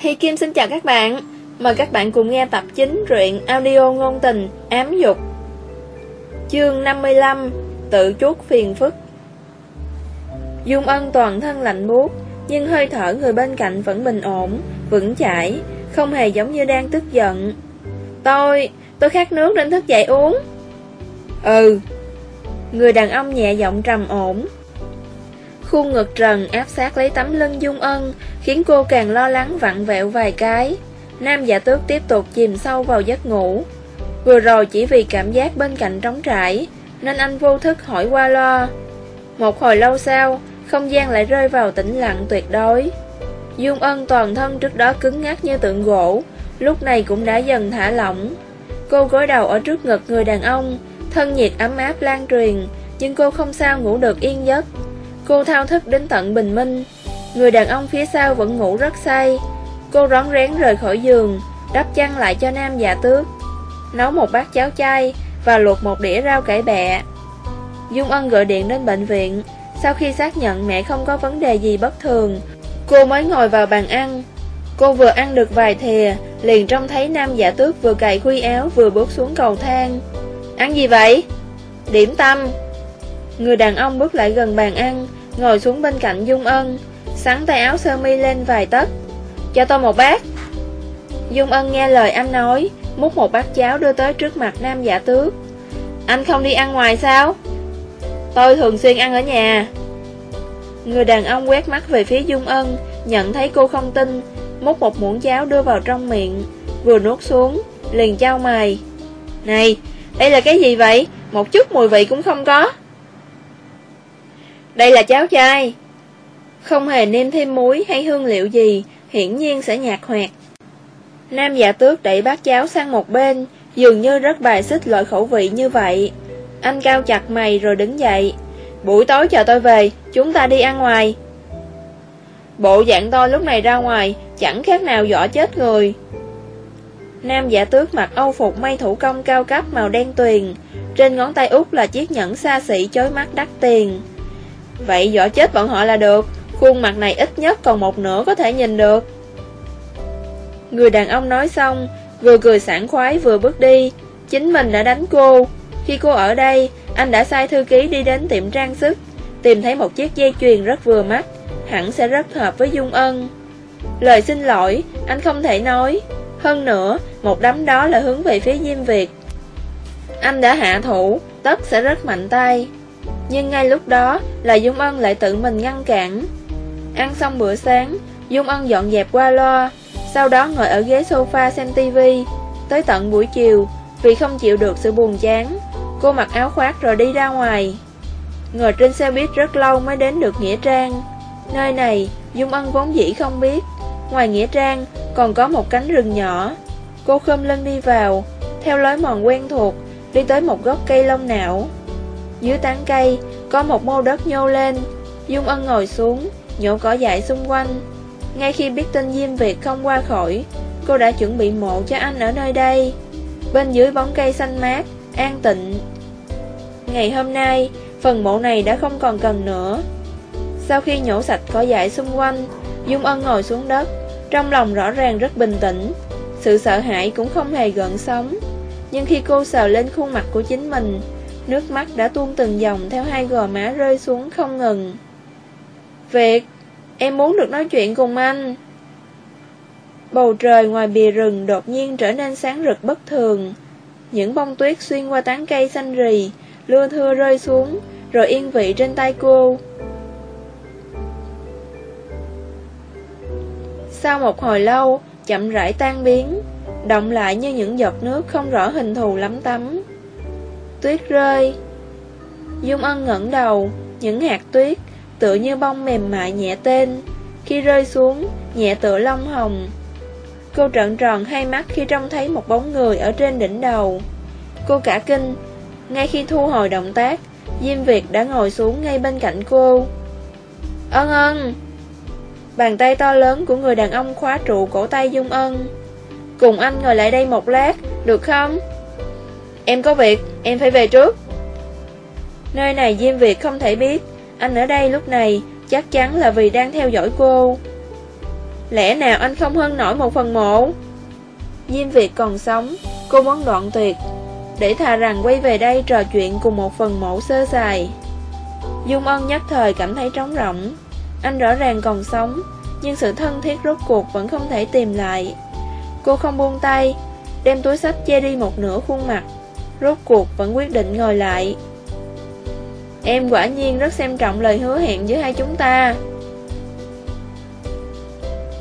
Hi Kim xin chào các bạn. Mời các bạn cùng nghe tập 9 truyện audio ngôn tình ám dục. Chương 55 Tự chuốt phiền phức. Dung ân toàn thân lạnh buốt Nhưng hơi thở người bên cạnh vẫn bình ổn Vững chãi Không hề giống như đang tức giận. Tôi, tôi khát nước nên thức dậy uống. Ừ. Người đàn ông nhẹ giọng trầm ổn Khuôn ngực trần áp sát lấy tấm lưng Dung Ân, khiến cô càng lo lắng vặn vẹo vài cái. Nam giả tước tiếp tục chìm sâu vào giấc ngủ. Vừa rồi chỉ vì cảm giác bên cạnh trống trải, nên anh vô thức hỏi qua lo. Một hồi lâu sau, không gian lại rơi vào tĩnh lặng tuyệt đối. Dung Ân toàn thân trước đó cứng ngắc như tượng gỗ, lúc này cũng đã dần thả lỏng. Cô gối đầu ở trước ngực người đàn ông, thân nhiệt ấm áp lan truyền, nhưng cô không sao ngủ được yên giấc. Cô thao thức đến tận bình minh. Người đàn ông phía sau vẫn ngủ rất say. Cô rón rén rời khỏi giường, Đắp chăn lại cho nam già tước. Nấu một bát cháo chay Và luộc một đĩa rau cải bẹ. Dung Ân gọi điện đến bệnh viện. Sau khi xác nhận mẹ không có vấn đề gì bất thường, Cô mới ngồi vào bàn ăn. Cô vừa ăn được vài thìa, Liền trông thấy nam giả tước vừa cài khuy áo Vừa bước xuống cầu thang. Ăn gì vậy? Điểm tâm. Người đàn ông bước lại gần bàn ăn, Ngồi xuống bên cạnh Dung Ân, Sắn tay áo sơ mi lên vài tấc. Cho tôi một bát. Dung Ân nghe lời anh nói, Múc một bát cháo đưa tới trước mặt nam giả tước. Anh không đi ăn ngoài sao? Tôi thường xuyên ăn ở nhà. Người đàn ông quét mắt về phía Dung Ân, Nhận thấy cô không tin, Múc một muỗng cháo đưa vào trong miệng, Vừa nuốt xuống, Liền trao mày. Này, đây là cái gì vậy? Một chút mùi vị cũng không có đây là cháo chay. Không hề nêm thêm muối hay hương liệu gì, hiển nhiên sẽ nhạt hoạt. Nam giả tước đẩy bát cháo sang một bên, dường như rất bài xích loại khẩu vị như vậy. Anh cao chặt mày rồi đứng dậy. Buổi tối chờ tôi về, chúng ta đi ăn ngoài. Bộ dạng tôi lúc này ra ngoài, chẳng khác nào dọa chết người. Nam giả tước mặc âu phục may thủ công cao cấp màu đen tuyền, trên ngón tay út là chiếc nhẫn xa xỉ chói mắt đắt tiền. Vậy dọa chết bọn họ là được, Khuôn mặt này ít nhất còn một nửa có thể nhìn được. Người đàn ông nói xong, Vừa cười sảng khoái vừa bước đi. Chính mình đã đánh cô. Khi cô ở đây, Anh đã sai thư ký đi đến tiệm trang sức, Tìm thấy một chiếc dây chuyền rất vừa mắt, Hẳn sẽ rất hợp với Dung Ân. Lời xin lỗi, Anh không thể nói. Hơn nữa, Một đám đó là hướng về phía Diêm Việt. Anh đã hạ thủ, Tất sẽ rất mạnh tay nhưng ngay lúc đó, là Dung Ân lại tự mình ngăn cản. Ăn xong bữa sáng, Dung Ân dọn dẹp qua loa, Sau đó ngồi ở ghế sofa xem tivi Tới tận buổi chiều, Vì không chịu được sự buồn chán, Cô mặc áo khoác rồi đi ra ngoài. Ngồi trên xe buýt rất lâu mới đến được Nghĩa Trang. Nơi này, Dung Ân vốn dĩ không biết. Ngoài Nghĩa Trang, còn có một cánh rừng nhỏ. Cô khom lưng đi vào, Theo lối mòn quen thuộc, Đi tới một gốc cây lông não dưới tán cây, có một mô đất nhô lên. Dung Ân ngồi xuống, nhổ cỏ dại xung quanh. Ngay khi biết tin Diêm Việt không qua khỏi, cô đã chuẩn bị mộ cho anh ở nơi đây. Bên dưới bóng cây xanh mát, an tịnh. Ngày hôm nay, phần mộ này đã không còn cần nữa. Sau khi nhổ sạch cỏ dại xung quanh, Dung Ân ngồi xuống đất, trong lòng rõ ràng rất bình tĩnh. Sự sợ hãi cũng không hề gợn sóng. Nhưng khi cô sờ lên khuôn mặt của chính mình, Nước mắt đã tuôn từng dòng theo hai gò má rơi xuống không ngừng. Việc em muốn được nói chuyện cùng anh. Bầu trời ngoài bìa rừng đột nhiên trở nên sáng rực bất thường. Những bông tuyết xuyên qua tán cây xanh rì, Lưa thưa rơi xuống, Rồi yên vị trên tay cô. Sau một hồi lâu, Chậm rãi tan biến, Động lại như những giọt nước không rõ hình thù lắm tắm Tuyết rơi. Dung Ân ngẩng đầu, Những hạt tuyết Tựa như bông mềm mại nhẹ tên. Khi rơi xuống, Nhẹ tựa lông hồng. Cô trợn tròn hai mắt khi trông thấy một bóng người ở trên đỉnh đầu. Cô cả kinh, Ngay khi thu hồi động tác, Diêm Việt đã ngồi xuống ngay bên cạnh cô. Ân ân. Bàn tay to lớn của người đàn ông khóa trụ cổ tay Dung Ân. Cùng anh ngồi lại đây một lát, Được không? Em có việc, em phải về trước. Nơi này Diêm Việt không thể biết. Anh ở đây lúc này Chắc chắn là vì đang theo dõi cô. Lẽ nào anh không hơn nổi một phần mộ? Diêm Việt còn sống Cô muốn đoạn tuyệt Để thà rằng quay về đây trò chuyện cùng một phần mộ sơ sài. Dung Ân nhất thời cảm thấy trống rỗng. Anh rõ ràng còn sống Nhưng sự thân thiết rốt cuộc vẫn không thể tìm lại. Cô không buông tay Đem túi sách che đi một nửa khuôn mặt. Rốt cuộc vẫn quyết định ngồi lại. Em quả nhiên rất xem trọng lời hứa hẹn giữa hai chúng ta.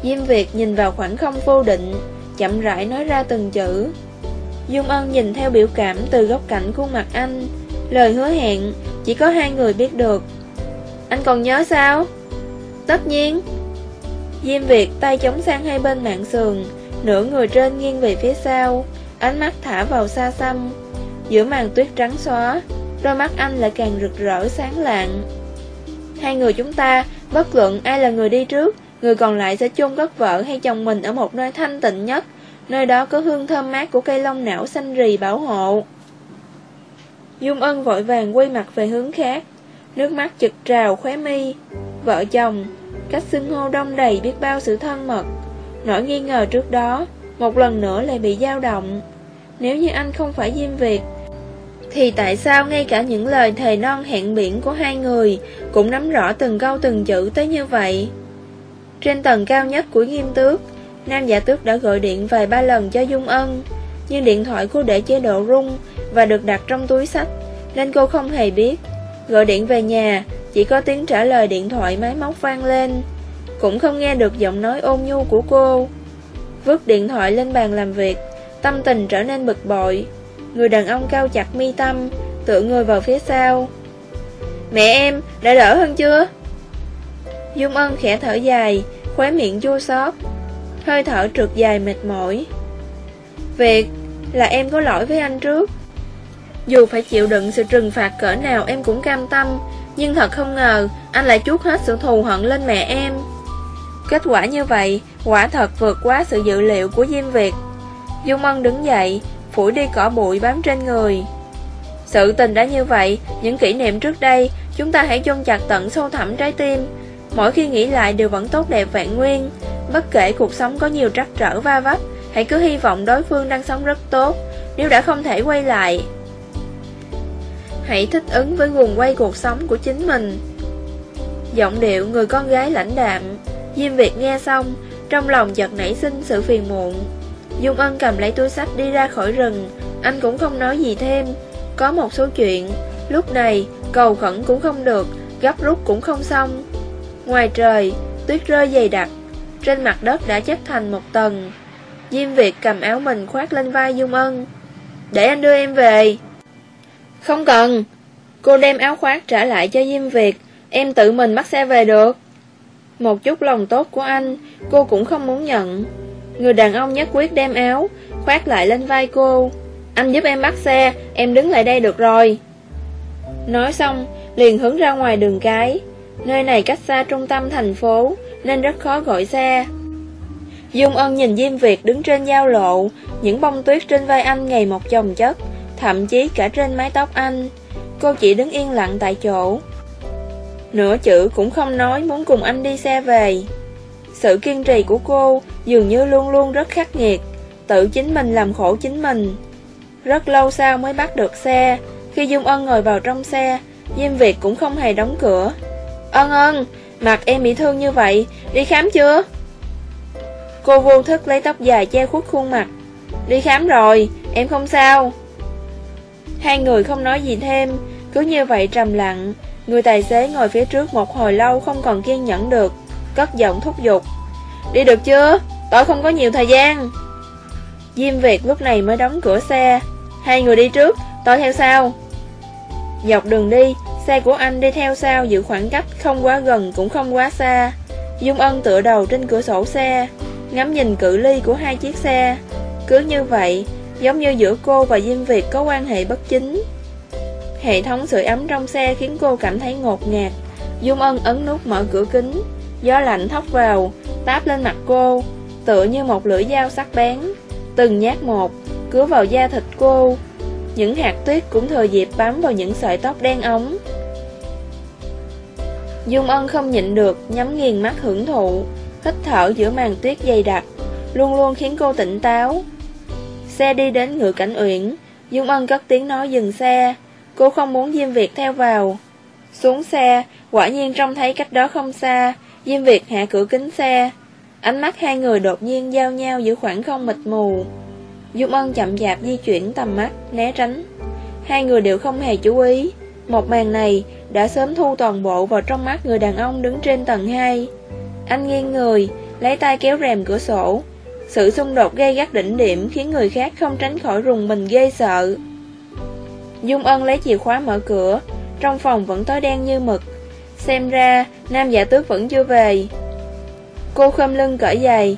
Diêm Việt nhìn vào khoảng không vô định, Chậm rãi nói ra từng chữ. Dung Ân nhìn theo biểu cảm từ góc cạnh khuôn mặt anh. Lời hứa hẹn, Chỉ có hai người biết được. Anh còn nhớ sao? Tất nhiên. Diêm Việt tay chống sang hai bên mạng sườn, Nửa người trên nghiêng về phía sau, Ánh mắt thả vào xa xăm. Giữa màn tuyết trắng xóa, Đôi mắt anh lại càng rực rỡ sáng lạng. Hai người chúng ta, Bất luận ai là người đi trước, Người còn lại sẽ chôn cất vợ hay chồng mình Ở một nơi thanh tịnh nhất, Nơi đó có hương thơm mát của cây lông não xanh rì bảo hộ. Dung Ân vội vàng quay mặt về hướng khác, Nước mắt chực trào khóe mi. Vợ chồng, Cách xưng hô đông đầy biết bao sự thân mật. Nỗi nghi ngờ trước đó, Một lần nữa lại bị dao động. Nếu như anh không phải Diêm Việt thì tại sao ngay cả những lời thề non hẹn biển của hai người Cũng nắm rõ từng câu từng chữ tới như vậy? Trên tầng cao nhất của nghiêm tước, Nam giả tước đã gọi điện vài ba lần cho Dung Ân, Nhưng điện thoại cô để chế độ rung Và được đặt trong túi sách, Nên cô không hề biết. Gọi điện về nhà, Chỉ có tiếng trả lời điện thoại máy móc vang lên. Cũng không nghe được giọng nói ôn nhu của cô. Vứt điện thoại lên bàn làm việc, Tâm tình trở nên bực bội. Người đàn ông cao chặt mi tâm Tựa người vào phía sau. Mẹ em, đã đỡ hơn chưa? Dung Ân khẽ thở dài Khóe miệng chua xót Hơi thở trượt dài mệt mỏi. Việc là em có lỗi với anh trước. Dù phải chịu đựng sự trừng phạt cỡ nào em cũng cam tâm Nhưng thật không ngờ Anh lại chuốt hết sự thù hận lên mẹ em. Kết quả như vậy Quả thật vượt quá sự dự liệu của Diêm Việt. Dung Ân đứng dậy Phủi đi cỏ bụi bám trên người. Sự tình đã như vậy, Những kỷ niệm trước đây, Chúng ta hãy chôn chặt tận sâu thẳm trái tim. Mỗi khi nghĩ lại đều vẫn tốt đẹp vạn nguyên. Bất kể cuộc sống có nhiều trắc trở va vấp, Hãy cứ hy vọng đối phương đang sống rất tốt. Nếu đã không thể quay lại, Hãy thích ứng với nguồn quay cuộc sống của chính mình. Giọng điệu người con gái lãnh đạm, Diêm Việt nghe xong, Trong lòng chợt nảy sinh sự phiền muộn. Dung Ân cầm lấy túi sách đi ra khỏi rừng. Anh cũng không nói gì thêm. Có một số chuyện. Lúc này, cầu khẩn cũng không được, Gấp rút cũng không xong. Ngoài trời, Tuyết rơi dày đặc. Trên mặt đất đã chất thành một tầng. Diêm Việt cầm áo mình khoác lên vai Dung Ân. Để anh đưa em về. Không cần. Cô đem áo khoác trả lại cho Diêm Việt. Em tự mình bắt xe về được. Một chút lòng tốt của anh, Cô cũng không muốn nhận. Người đàn ông nhất quyết đem áo, Khoác lại lên vai cô. Anh giúp em bắt xe, Em đứng lại đây được rồi. Nói xong, liền hướng ra ngoài đường cái. Nơi này cách xa trung tâm thành phố, Nên rất khó gọi xe. Dung Ân nhìn Diêm Việt đứng trên giao lộ, Những bông tuyết trên vai anh ngày một chồng chất, Thậm chí cả trên mái tóc anh. Cô chỉ đứng yên lặng tại chỗ. Nửa chữ cũng không nói muốn cùng anh đi xe về. Sự kiên trì của cô dường như luôn luôn rất khắc nghiệt Tự chính mình làm khổ chính mình Rất lâu sau mới bắt được xe Khi Dung Ân ngồi vào trong xe Diêm Việt cũng không hề đóng cửa Ân ân, mặt em bị thương như vậy, đi khám chưa? Cô vô thức lấy tóc dài che khuất khuôn mặt. Đi khám rồi, em không sao. Hai người không nói gì thêm, cứ như vậy trầm lặng. Người tài xế ngồi phía trước một hồi lâu không còn kiên nhẫn được, cất giọng thúc giục. Đi được chưa? Tôi không có nhiều thời gian. Diêm Việt lúc này mới đóng cửa xe. Hai người đi trước, tôi theo sau. Dọc đường đi, Xe của anh đi theo sau giữ khoảng cách không quá gần cũng không quá xa Dung Ân tựa đầu trên cửa sổ xe Ngắm nhìn cự ly của hai chiếc xe Cứ như vậy Giống như giữa cô và Diêm Việt có quan hệ bất chính Hệ thống sưởi ấm trong xe khiến cô cảm thấy ngột ngạt Dung Ân ấn nút mở cửa kính Gió lạnh thốc vào Táp lên mặt cô Tựa như một lưỡi dao sắc bén Từng nhát một Cứa vào da thịt cô Những hạt tuyết cũng thừa dịp bám vào những sợi tóc đen ống Dung Ân không nhịn được, nhắm nghiền mắt hưởng thụ. hít thở giữa màn tuyết dày đặc, luôn luôn khiến cô tỉnh táo. Xe đi đến ngựa cảnh uyển, Dung Ân cất tiếng nói dừng xe, cô không muốn Diêm Việt theo vào. Xuống xe, quả nhiên trông thấy cách đó không xa, Diêm Việt hạ cửa kính xe. Ánh mắt hai người đột nhiên giao nhau giữa khoảng không mịt mù. Dung Ân chậm chạp di chuyển tầm mắt, né tránh. Hai người đều không hề chú ý. Một màn này đã sớm thu toàn bộ vào trong mắt người đàn ông đứng trên tầng 2. Anh nghiêng người, lấy tay kéo rèm cửa sổ. Sự xung đột gây gắt đỉnh điểm khiến người khác không tránh khỏi rùng mình ghê sợ. Dung Ân lấy chìa khóa mở cửa, trong phòng vẫn tối đen như mực. Xem ra, nam giả tước vẫn chưa về. Cô khom lưng cởi giày,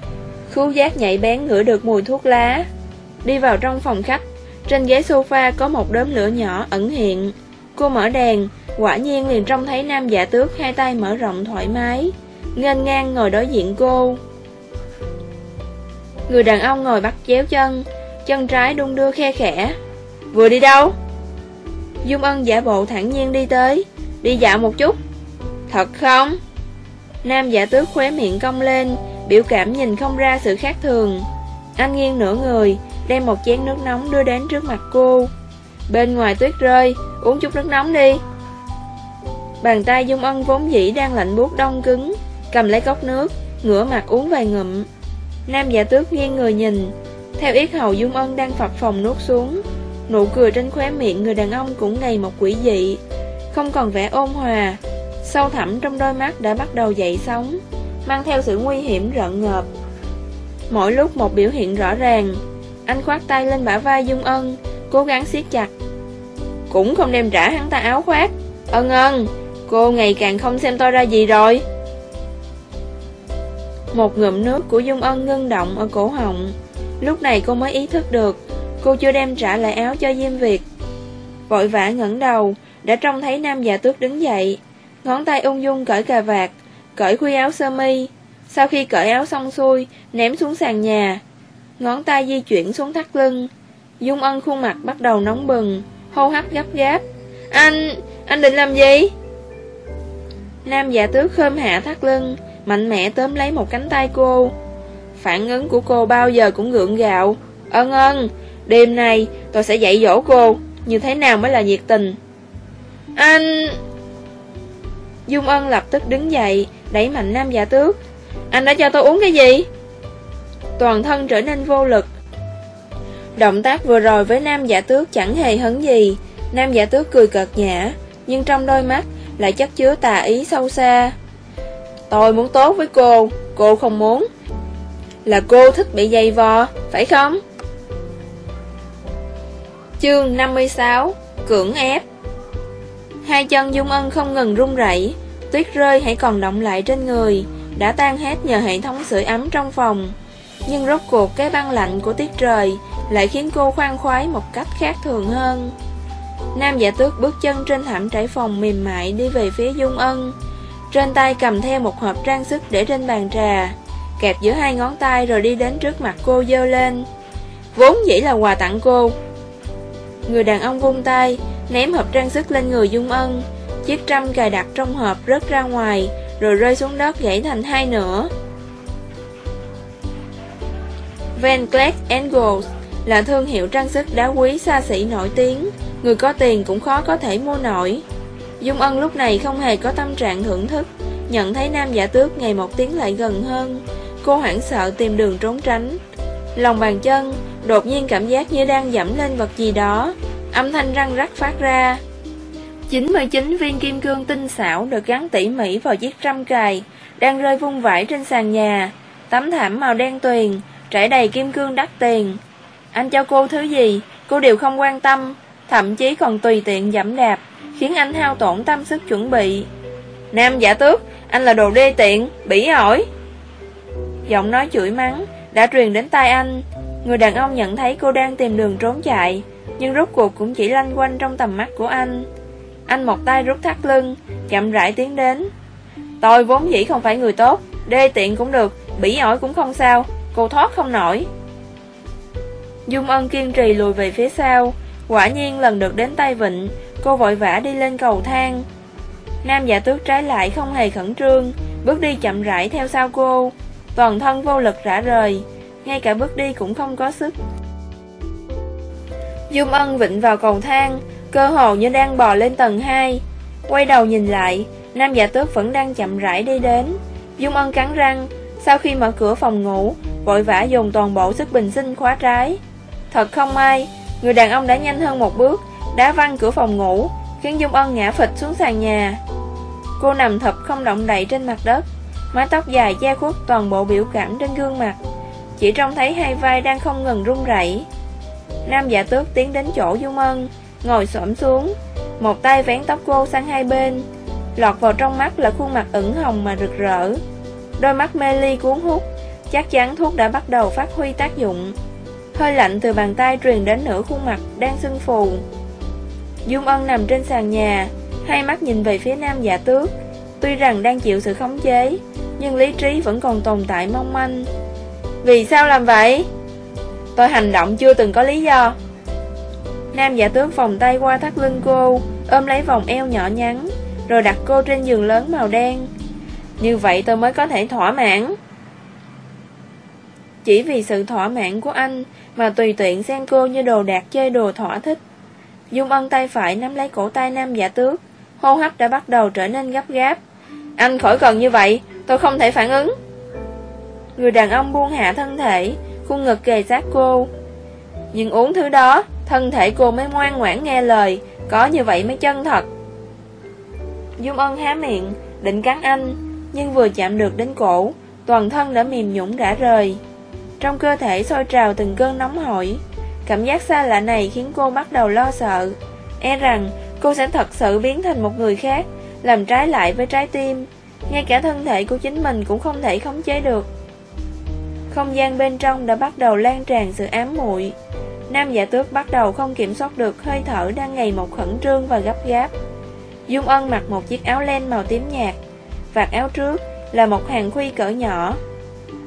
khứu giác nhạy bén ngửi được mùi thuốc lá. Đi vào trong phòng khách, trên ghế sofa có một đốm lửa nhỏ ẩn hiện. Cô mở đèn, quả nhiên liền trông thấy nam giả tước hai tay mở rộng thoải mái, nghênh ngang ngồi đối diện cô. Người đàn ông ngồi bắt chéo chân, chân trái đung đưa khe khẽ. Vừa đi đâu? Dung Ân giả bộ thẳng nhiên đi tới, đi dạo một chút. Thật không? Nam giả tước khóe miệng cong lên, biểu cảm nhìn không ra sự khác thường. Anh nghiêng nửa người, đem một chén nước nóng đưa đến trước mặt cô. Bên ngoài tuyết rơi, uống chút nước nóng đi. Bàn tay Dung Ân vốn dĩ đang lạnh buốt đông cứng, cầm lấy cốc nước, ngửa mặt uống vài ngụm. Nam giả tước nghiêng người nhìn, theo yết hầu Dung Ân đang phập phòng nuốt xuống. Nụ cười trên khóe miệng người đàn ông cũng ngày một quỷ dị, không còn vẻ ôn hòa. Sâu thẳm trong đôi mắt đã bắt đầu dậy sóng, mang theo sự nguy hiểm rợn ngợp. Mỗi lúc một biểu hiện rõ ràng, anh khoát tay lên bả vai Dung Ân, cố gắng siết chặt. Cũng không đem trả hắn ta áo khoác. Ân ân, cô ngày càng không xem tôi ra gì rồi. Một ngụm nước của Dung Ân ngưng động ở cổ họng. Lúc này cô mới ý thức được, cô chưa đem trả lại áo cho Diêm Việt. Vội vã ngẩng đầu, đã trông thấy nam già tước đứng dậy. Ngón tay ung dung cởi cà vạt, cởi khuy áo sơ mi. Sau khi cởi áo xong xuôi, ném xuống sàn nhà, ngón tay di chuyển xuống thắt lưng. Dung Ân khuôn mặt bắt đầu nóng bừng, hô hấp gấp gáp. Anh, anh định làm gì? Nam giả tước khơm hạ thắt lưng, mạnh mẽ tóm lấy một cánh tay cô. Phản ứng của cô bao giờ cũng gượng gạo. Ân ân, đêm nay tôi sẽ dạy dỗ cô, như thế nào mới là nhiệt tình. Anh... Dung Ân lập tức đứng dậy, đẩy mạnh Nam giả tước. Anh đã cho tôi uống cái gì? toàn thân trở nên vô lực. Động tác vừa rồi với nam giả tước chẳng hề hấn gì, nam giả tước cười cợt nhã, nhưng trong đôi mắt lại chất chứa tà ý sâu xa. Tôi muốn tốt với cô, cô không muốn. Là cô thích bị dày vò, phải không? Chương 56 Cưỡng ép Hai chân Dung Ân không ngừng run rẩy, tuyết rơi hãy còn động lại trên người, đã tan hết nhờ hệ thống sưởi ấm trong phòng. Nhưng rốt cuộc cái băng lạnh của tiết trời Lại khiến cô khoan khoái một cách khác thường hơn. Nam giả tước bước chân trên thảm trải phòng mềm mại đi về phía Dung Ân. Trên tay cầm theo một hộp trang sức để trên bàn trà. Kẹp giữa hai ngón tay rồi đi đến trước mặt cô dơ lên. Vốn dĩ là quà tặng cô. Người đàn ông vung tay Ném hộp trang sức lên người Dung Ân. Chiếc trăm cài đặt trong hộp rớt ra ngoài Rồi rơi xuống đất gãy thành hai nửa. Van Cleef Engels là thương hiệu trang sức đá quý xa xỉ nổi tiếng, người có tiền cũng khó có thể mua nổi. Dung Ân lúc này không hề có tâm trạng thưởng thức, nhận thấy nam giả tước ngày một tiến lại gần hơn, cô hoảng sợ tìm đường trốn tránh. Lòng bàn chân, đột nhiên cảm giác như đang dẫm lên vật gì đó, âm thanh răng rắc phát ra. 99 viên kim cương tinh xảo được gắn tỉ mỉ vào chiếc trăm cài, đang rơi vung vãi trên sàn nhà. Tấm thảm màu đen tuyền, trải đầy kim cương đắt tiền. Anh cho cô thứ gì, cô đều không quan tâm, thậm chí còn tùy tiện giảm đạp, khiến anh hao tổn tâm sức chuẩn bị. Nam giả tước, anh là đồ đê tiện, bỉ ổi. Giọng nói chửi mắng, đã truyền đến tai anh. Người đàn ông nhận thấy cô đang tìm đường trốn chạy, nhưng rốt cuộc cũng chỉ lanh quanh trong tầm mắt của anh. Anh một tay rút thắt lưng, chậm rãi tiến đến. Tôi vốn dĩ không phải người tốt, đê tiện cũng được, bỉ ổi cũng không sao, Cô thoát không nổi Dung Ân kiên trì lùi về phía sau Quả nhiên lần được đến tay vịnh Cô vội vã đi lên cầu thang Nam giả tước trái lại không hề khẩn trương Bước đi chậm rãi theo sau cô toàn thân vô lực rã rời, ngay cả bước đi cũng không có sức. Dung Ân vịnh vào cầu thang, cơ hồ như đang bò lên tầng 2. Quay đầu nhìn lại, nam giả tước vẫn đang chậm rãi đi đến. Dung Ân cắn răng, sau khi mở cửa phòng ngủ, vội vã dùng toàn bộ sức bình sinh khóa trái. Thật không may, người đàn ông đã nhanh hơn một bước, đá văng cửa phòng ngủ, khiến Dung Ân ngã phịch xuống sàn nhà. Cô nằm thập không động đậy trên mặt đất, mái tóc dài che khuất toàn bộ biểu cảm trên gương mặt. Chỉ trông thấy hai vai đang không ngừng run rẩy. Nam giả tước tiến đến chỗ Dung Ân, ngồi xổm xuống, một tay vén tóc cô sang hai bên, lọt vào trong mắt là khuôn mặt ửng hồng mà rực rỡ. Đôi mắt mê ly cuốn hút, chắc chắn thuốc đã bắt đầu phát huy tác dụng. Hơi lạnh từ bàn tay truyền đến nửa khuôn mặt đang sưng phù. Dung Ân nằm trên sàn nhà, hai mắt nhìn về phía nam giả tước. Tuy rằng đang chịu sự khống chế, nhưng lý trí vẫn còn tồn tại mong manh. Vì sao làm vậy? Tôi hành động chưa từng có lý do. Nam giả tướng vòng tay qua thắt lưng cô, ôm lấy vòng eo nhỏ nhắn, rồi đặt cô trên giường lớn màu đen. Như vậy tôi mới có thể thỏa mãn. Chỉ vì sự thỏa mãn của anh mà tùy tiện xem cô như đồ đạc chơi đồ thỏa thích. Dung ân tay phải nắm lấy cổ tay nam giả tước, hô hấp đã bắt đầu trở nên gấp gáp. Anh khỏi cần như vậy, tôi không thể phản ứng. Người đàn ông buông hạ thân thể, khuôn ngực kề sát cô. Nhưng uống thứ đó, thân thể cô mới ngoan ngoãn nghe lời, có như vậy mới chân thật. Dung ân há miệng, định cắn anh, nhưng vừa chạm được đến cổ, toàn thân đã mềm nhũng rã rời. Trong cơ thể sôi trào từng cơn nóng hổi, cảm giác xa lạ này khiến cô bắt đầu lo sợ. E rằng cô sẽ thật sự biến thành một người khác, làm trái lại với trái tim. Ngay cả thân thể của chính mình cũng không thể khống chế được. Không gian bên trong đã bắt đầu lan tràn sự ám muội. Nam giả tước bắt đầu không kiểm soát được hơi thở đang ngày một khẩn trương và gấp gáp. Dung Ân mặc một chiếc áo len màu tím nhạt, vạt áo trước là một hàng khuy cỡ nhỏ.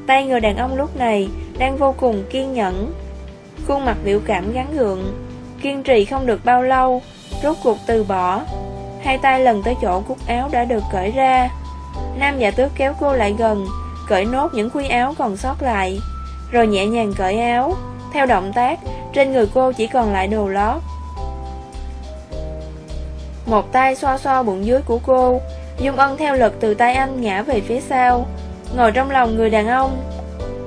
Tay người đàn ông lúc này đang vô cùng kiên nhẫn. Khuôn mặt biểu cảm gắn gượng, kiên trì không được bao lâu, rốt cuộc từ bỏ. Hai tay lần tới chỗ cúc áo đã được cởi ra. Nam giả tước kéo cô lại gần, cởi nốt những khuy áo còn sót lại, rồi nhẹ nhàng cởi áo. Theo động tác, trên người cô chỉ còn lại đồ lót. Một tay xoa xoa bụng dưới của cô, Dung Ân theo lực từ tay anh ngã về phía sau, ngồi trong lòng người đàn ông.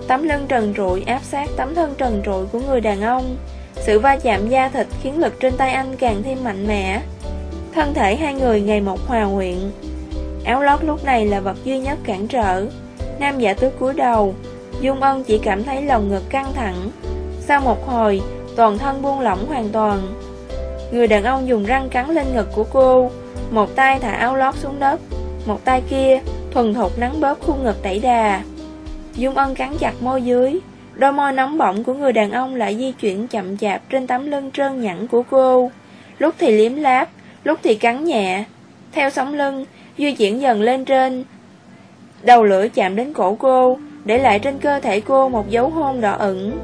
Tấm lưng trần trụi áp sát tấm thân trần trụi của người đàn ông. Sự va chạm da thịt khiến lực trên tay anh càng thêm mạnh mẽ. Thân thể hai người ngày một hòa nguyện. Áo lót lúc này là vật duy nhất cản trở. Nam giả tứ cúi đầu, Dung Ân chỉ cảm thấy lòng ngực căng thẳng. Sau một hồi, toàn thân buông lỏng hoàn toàn. Người đàn ông dùng răng cắn lên ngực của cô, một tay thả áo lót xuống đất, một tay kia thuần thục nắng bóp khuôn ngực đẩy đà. Dung Ân cắn chặt môi dưới, đôi môi nóng bỏng của người đàn ông lại di chuyển chậm chạp trên tấm lưng trơn nhẵn của cô. Lúc thì liếm láp, lúc thì cắn nhẹ. Theo sóng lưng, di chuyển dần lên trên. Đầu lưỡi chạm đến cổ cô, để lại trên cơ thể cô một dấu hôn đỏ ửng.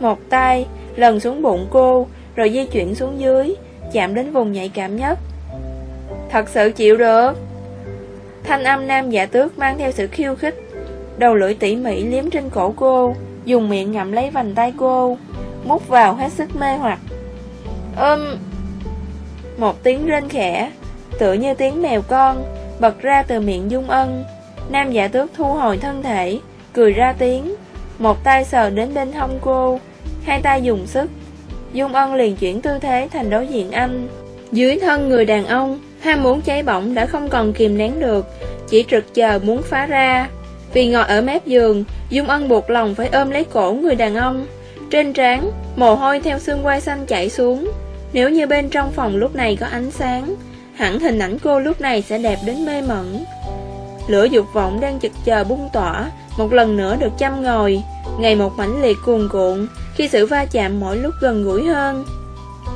Một tay lần xuống bụng cô, rồi di chuyển xuống dưới, chạm đến vùng nhạy cảm nhất. Thật sự chịu được. Thanh âm nam giả tước mang theo sự khiêu khích, đầu lưỡi tỉ mỉ liếm trên cổ cô, dùng miệng ngậm lấy vành tay cô, mút vào hết sức mê hoặc. Ưm! Um, một tiếng rên khẽ, tựa như tiếng mèo con, bật ra từ miệng dung ân. Nam giả tước thu hồi thân thể, cười ra tiếng, một tay sờ đến bên hông cô, hai tay dùng sức. Dung ân liền chuyển tư thế thành đối diện anh. Dưới thân người đàn ông, ham muốn cháy bỏng đã không còn kìm nén được, chỉ trực chờ muốn phá ra. Vì ngồi ở mép giường, Dung ân buộc lòng phải ôm lấy cổ người đàn ông. Trên trán, mồ hôi theo xương quai xanh chảy xuống. Nếu như bên trong phòng lúc này có ánh sáng, hẳn hình ảnh cô lúc này sẽ đẹp đến mê mẩn. Lửa dục vọng đang chực chờ bung tỏa, một lần nữa được chăm ngồi, ngày một mãnh liệt cuồn cuộn, khi sự va chạm mỗi lúc gần gũi hơn.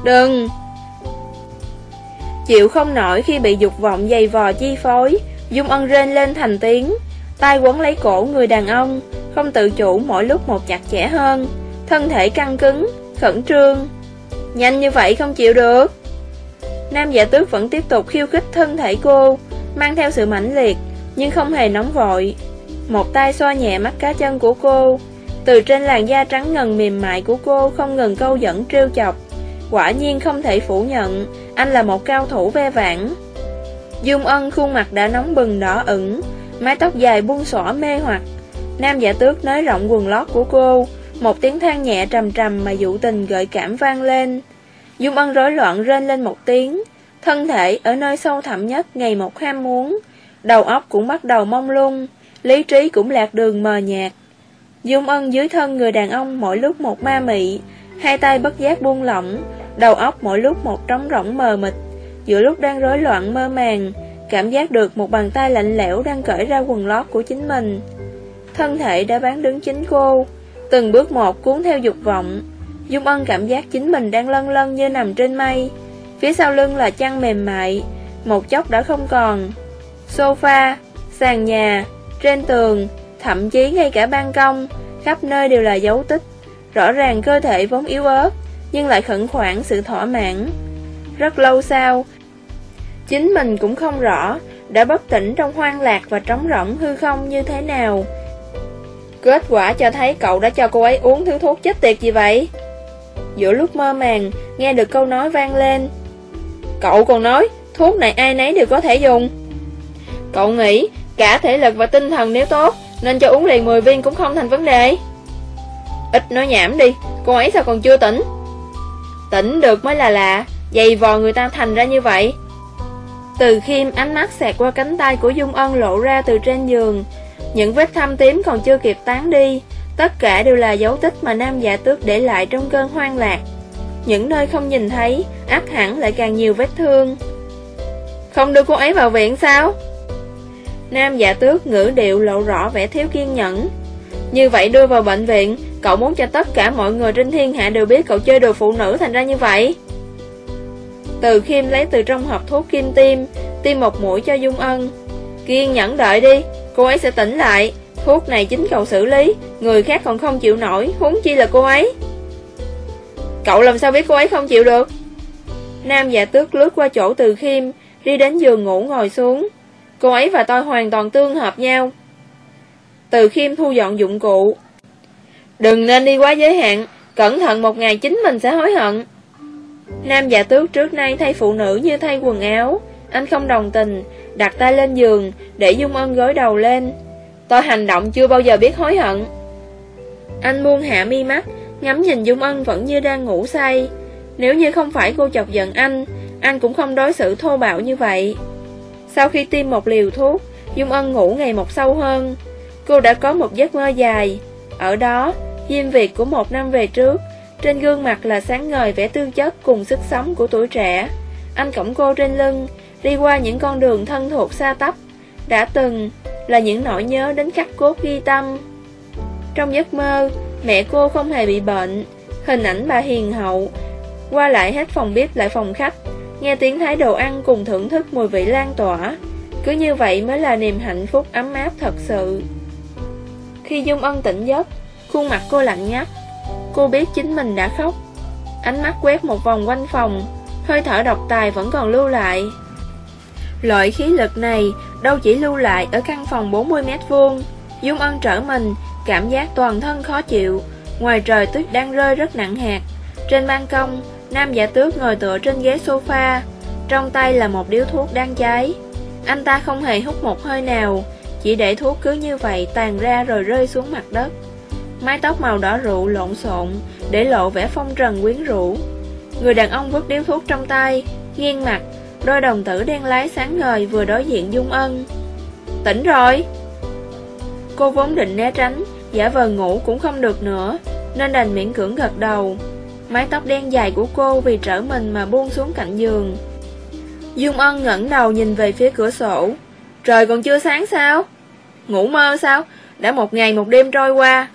Đừng! Chịu không nổi khi bị dục vọng dày vò chi phối, Dung Ân rên lên thành tiếng, tay quấn lấy cổ người đàn ông, không tự chủ mỗi lúc một chặt chẽ hơn, thân thể căng cứng, khẩn trương. Nhanh như vậy không chịu được. Nam giả tước vẫn tiếp tục khiêu khích thân thể cô, mang theo sự mãnh liệt, nhưng không hề nóng vội. Một tay xoa nhẹ mắt cá chân của cô. Từ trên làn da trắng ngần mềm mại của cô Không ngừng câu dẫn trêu chọc. Quả nhiên không thể phủ nhận, Anh là một cao thủ ve vãn. Dung ân khuôn mặt đã nóng bừng đỏ ửng, Mái tóc dài buông xõa mê hoặc. Nam giả tước nới rộng quần lót của cô, Một tiếng than nhẹ trầm trầm mà dụ tình gợi cảm vang lên. Dung ân rối loạn rên lên một tiếng, Thân thể ở nơi sâu thẳm nhất ngày một ham muốn. Đầu óc cũng bắt đầu mông lung, Lý trí cũng lạc đường mờ nhạt. Dung ân dưới thân người đàn ông mỗi lúc một ma mị, Hai tay bất giác buông lỏng, Đầu óc mỗi lúc một trống rỗng mờ mịt. Giữa lúc đang rối loạn mơ màng, Cảm giác được một bàn tay lạnh lẽo đang cởi ra quần lót của chính mình. Thân thể đã bán đứng chính cô, Từng bước một cuốn theo dục vọng. Dung Ân cảm giác chính mình đang lân lân như nằm trên mây. Phía sau lưng là chăn mềm mại, Một chốc đã không còn. Sofa, sàn nhà, trên tường Thậm chí ngay cả ban công Khắp nơi đều là dấu tích. Rõ ràng cơ thể vốn yếu ớt Nhưng lại khẩn khoản sự thỏa mãn. Rất lâu sau Chính mình cũng không rõ Đã bất tỉnh trong hoang lạc và trống rỗng hư không như thế nào. Kết quả cho thấy cậu đã cho cô ấy uống thứ thuốc chết tiệt gì vậy? Giữa lúc mơ màng Nghe được câu nói vang lên. Cậu còn nói Thuốc này ai nấy đều có thể dùng. Cậu nghĩ cả thể lực và tinh thần nếu tốt, Nên cho uống liền 10 viên cũng không thành vấn đề. Ít nói nhảm đi, Cô ấy sao còn chưa tỉnh? Tỉnh được mới là lạ, Dày vò người ta thành ra như vậy. Từ khiêm ánh mắt xẹt qua cánh tay của Dung Ân lộ ra từ trên giường, Những vết thâm tím còn chưa kịp tán đi. Tất cả đều là dấu tích mà nam giả tước để lại trong cơn hoang lạc. Những nơi không nhìn thấy ác hẳn lại càng nhiều vết thương. Không đưa cô ấy vào viện sao? Nam giả tước ngữ điệu lộ rõ vẻ thiếu kiên nhẫn. Như vậy đưa vào bệnh viện, Cậu muốn cho tất cả mọi người trên thiên hạ đều biết cậu chơi đồ phụ nữ thành ra như vậy. Từ khiêm lấy từ trong hộp thuốc kim tim Tiêm một mũi cho Dung Ân. Kiên nhẫn đợi đi, Cô ấy sẽ tỉnh lại. Thuốc này chính cậu xử lý, Người khác còn không chịu nổi, Huống chi là cô ấy. Cậu làm sao biết cô ấy không chịu được? Nam giả tước lướt qua chỗ từ khiêm Đi đến giường ngủ ngồi xuống. Cô ấy và tôi hoàn toàn tương hợp nhau. Từ khiêm thu dọn dụng cụ, Đừng nên đi quá giới hạn, Cẩn thận một ngày chính mình sẽ hối hận. Nam giả tước trước nay thay phụ nữ như thay quần áo, Anh không đồng tình, Đặt tay lên giường Để Dung Ân gối đầu lên. Tôi hành động chưa bao giờ biết hối hận. Anh buông hạ mi mắt, Ngắm nhìn Dung Ân vẫn như đang ngủ say. Nếu như không phải cô chọc giận anh Anh cũng không đối xử thô bạo như vậy. Sau khi tiêm một liều thuốc Dung Ân ngủ ngày một sâu hơn. Cô đã có một giấc mơ dài. Ở đó, Diêm Việt của một năm về trước Trên gương mặt là sáng ngời vẻ tư chất cùng sức sống của tuổi trẻ. Anh cổng cô trên lưng Đi qua những con đường thân thuộc xa tấp. Đã từng là những nỗi nhớ đến khắc cốt ghi tâm. Trong giấc mơ, mẹ cô không hề bị bệnh. Hình ảnh bà hiền hậu Qua lại hết phòng bếp lại phòng khách. Nghe tiếng thái đồ ăn cùng thưởng thức mùi vị lan tỏa Cứ như vậy mới là niềm hạnh phúc ấm áp thật sự Khi Dung Ân tỉnh giấc Khuôn mặt cô lạnh ngắt Cô biết chính mình đã khóc Ánh mắt quét một vòng quanh phòng Hơi thở độc tài vẫn còn lưu lại Loại khí lực này đâu chỉ lưu lại ở căn phòng 40 mét vuông. Dung Ân trở mình, cảm giác toàn thân khó chịu. Ngoài trời tuyết đang rơi rất nặng hạt. Trên ban công, nam giả tước ngồi tựa trên ghế sofa. Trong tay là một điếu thuốc đang cháy. Anh ta không hề hút một hơi nào, chỉ để thuốc cứ như vậy tàn ra rồi rơi xuống mặt đất. Mái tóc màu đỏ rượu lộn xộn, để lộ vẻ phong trần quyến rũ. Người đàn ông vứt điếu thuốc trong tay, nghiêng mặt, Đôi đồng tử đen lái sáng ngời vừa đối diện Dung Ân Tỉnh rồi Cô vốn định né tránh Giả vờ ngủ cũng không được nữa Nên đành miễn cưỡng gật đầu Mái tóc đen dài của cô vì trở mình mà buông xuống cạnh giường. Dung Ân ngẩng đầu nhìn về phía cửa sổ. Trời còn chưa sáng sao? Ngủ mơ sao? Đã một ngày một đêm trôi qua.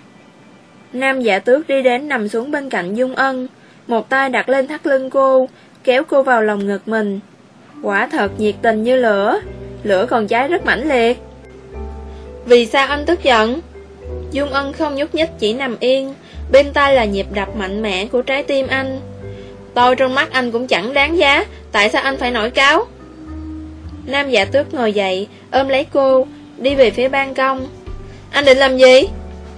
Nam giả tước đi đến nằm xuống bên cạnh Dung Ân. Một tay đặt lên thắt lưng cô, Kéo cô vào lòng ngực mình. Quả thật nhiệt tình như lửa. Lửa còn cháy rất mãnh liệt. Vì sao anh tức giận? Dung Ân không nhúc nhích, chỉ nằm yên. Bên tai là nhịp đập mạnh mẽ của trái tim anh. Tôi trong mắt anh cũng chẳng đáng giá, Tại sao anh phải nổi cáo? Nam giả tước ngồi dậy, Ôm lấy cô, Đi về phía ban công. Anh định làm gì?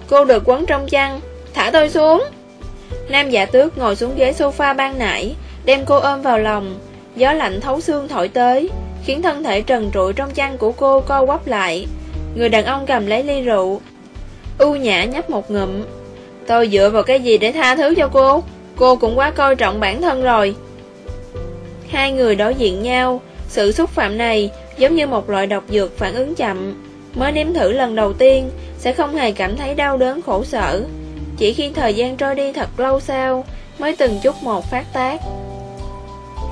Cô được quấn trong chăn, Thả tôi xuống. Nam giả tước ngồi xuống ghế sofa ban nãy, Đem cô ôm vào lòng. Gió lạnh thấu xương thổi tới, Khiến thân thể trần trụi trong chăn của cô co quắp lại. Người đàn ông cầm lấy ly rượu. U nhã nhấp một ngụm. Tôi dựa vào cái gì để tha thứ cho cô? Cô cũng quá coi trọng bản thân rồi. Hai người đối diện nhau. Sự xúc phạm này giống như một loại độc dược phản ứng chậm. Mới nếm thử lần đầu tiên, Sẽ không hề cảm thấy đau đớn khổ sở. Chỉ khi thời gian trôi đi thật lâu sau, Mới từng chút một phát tác.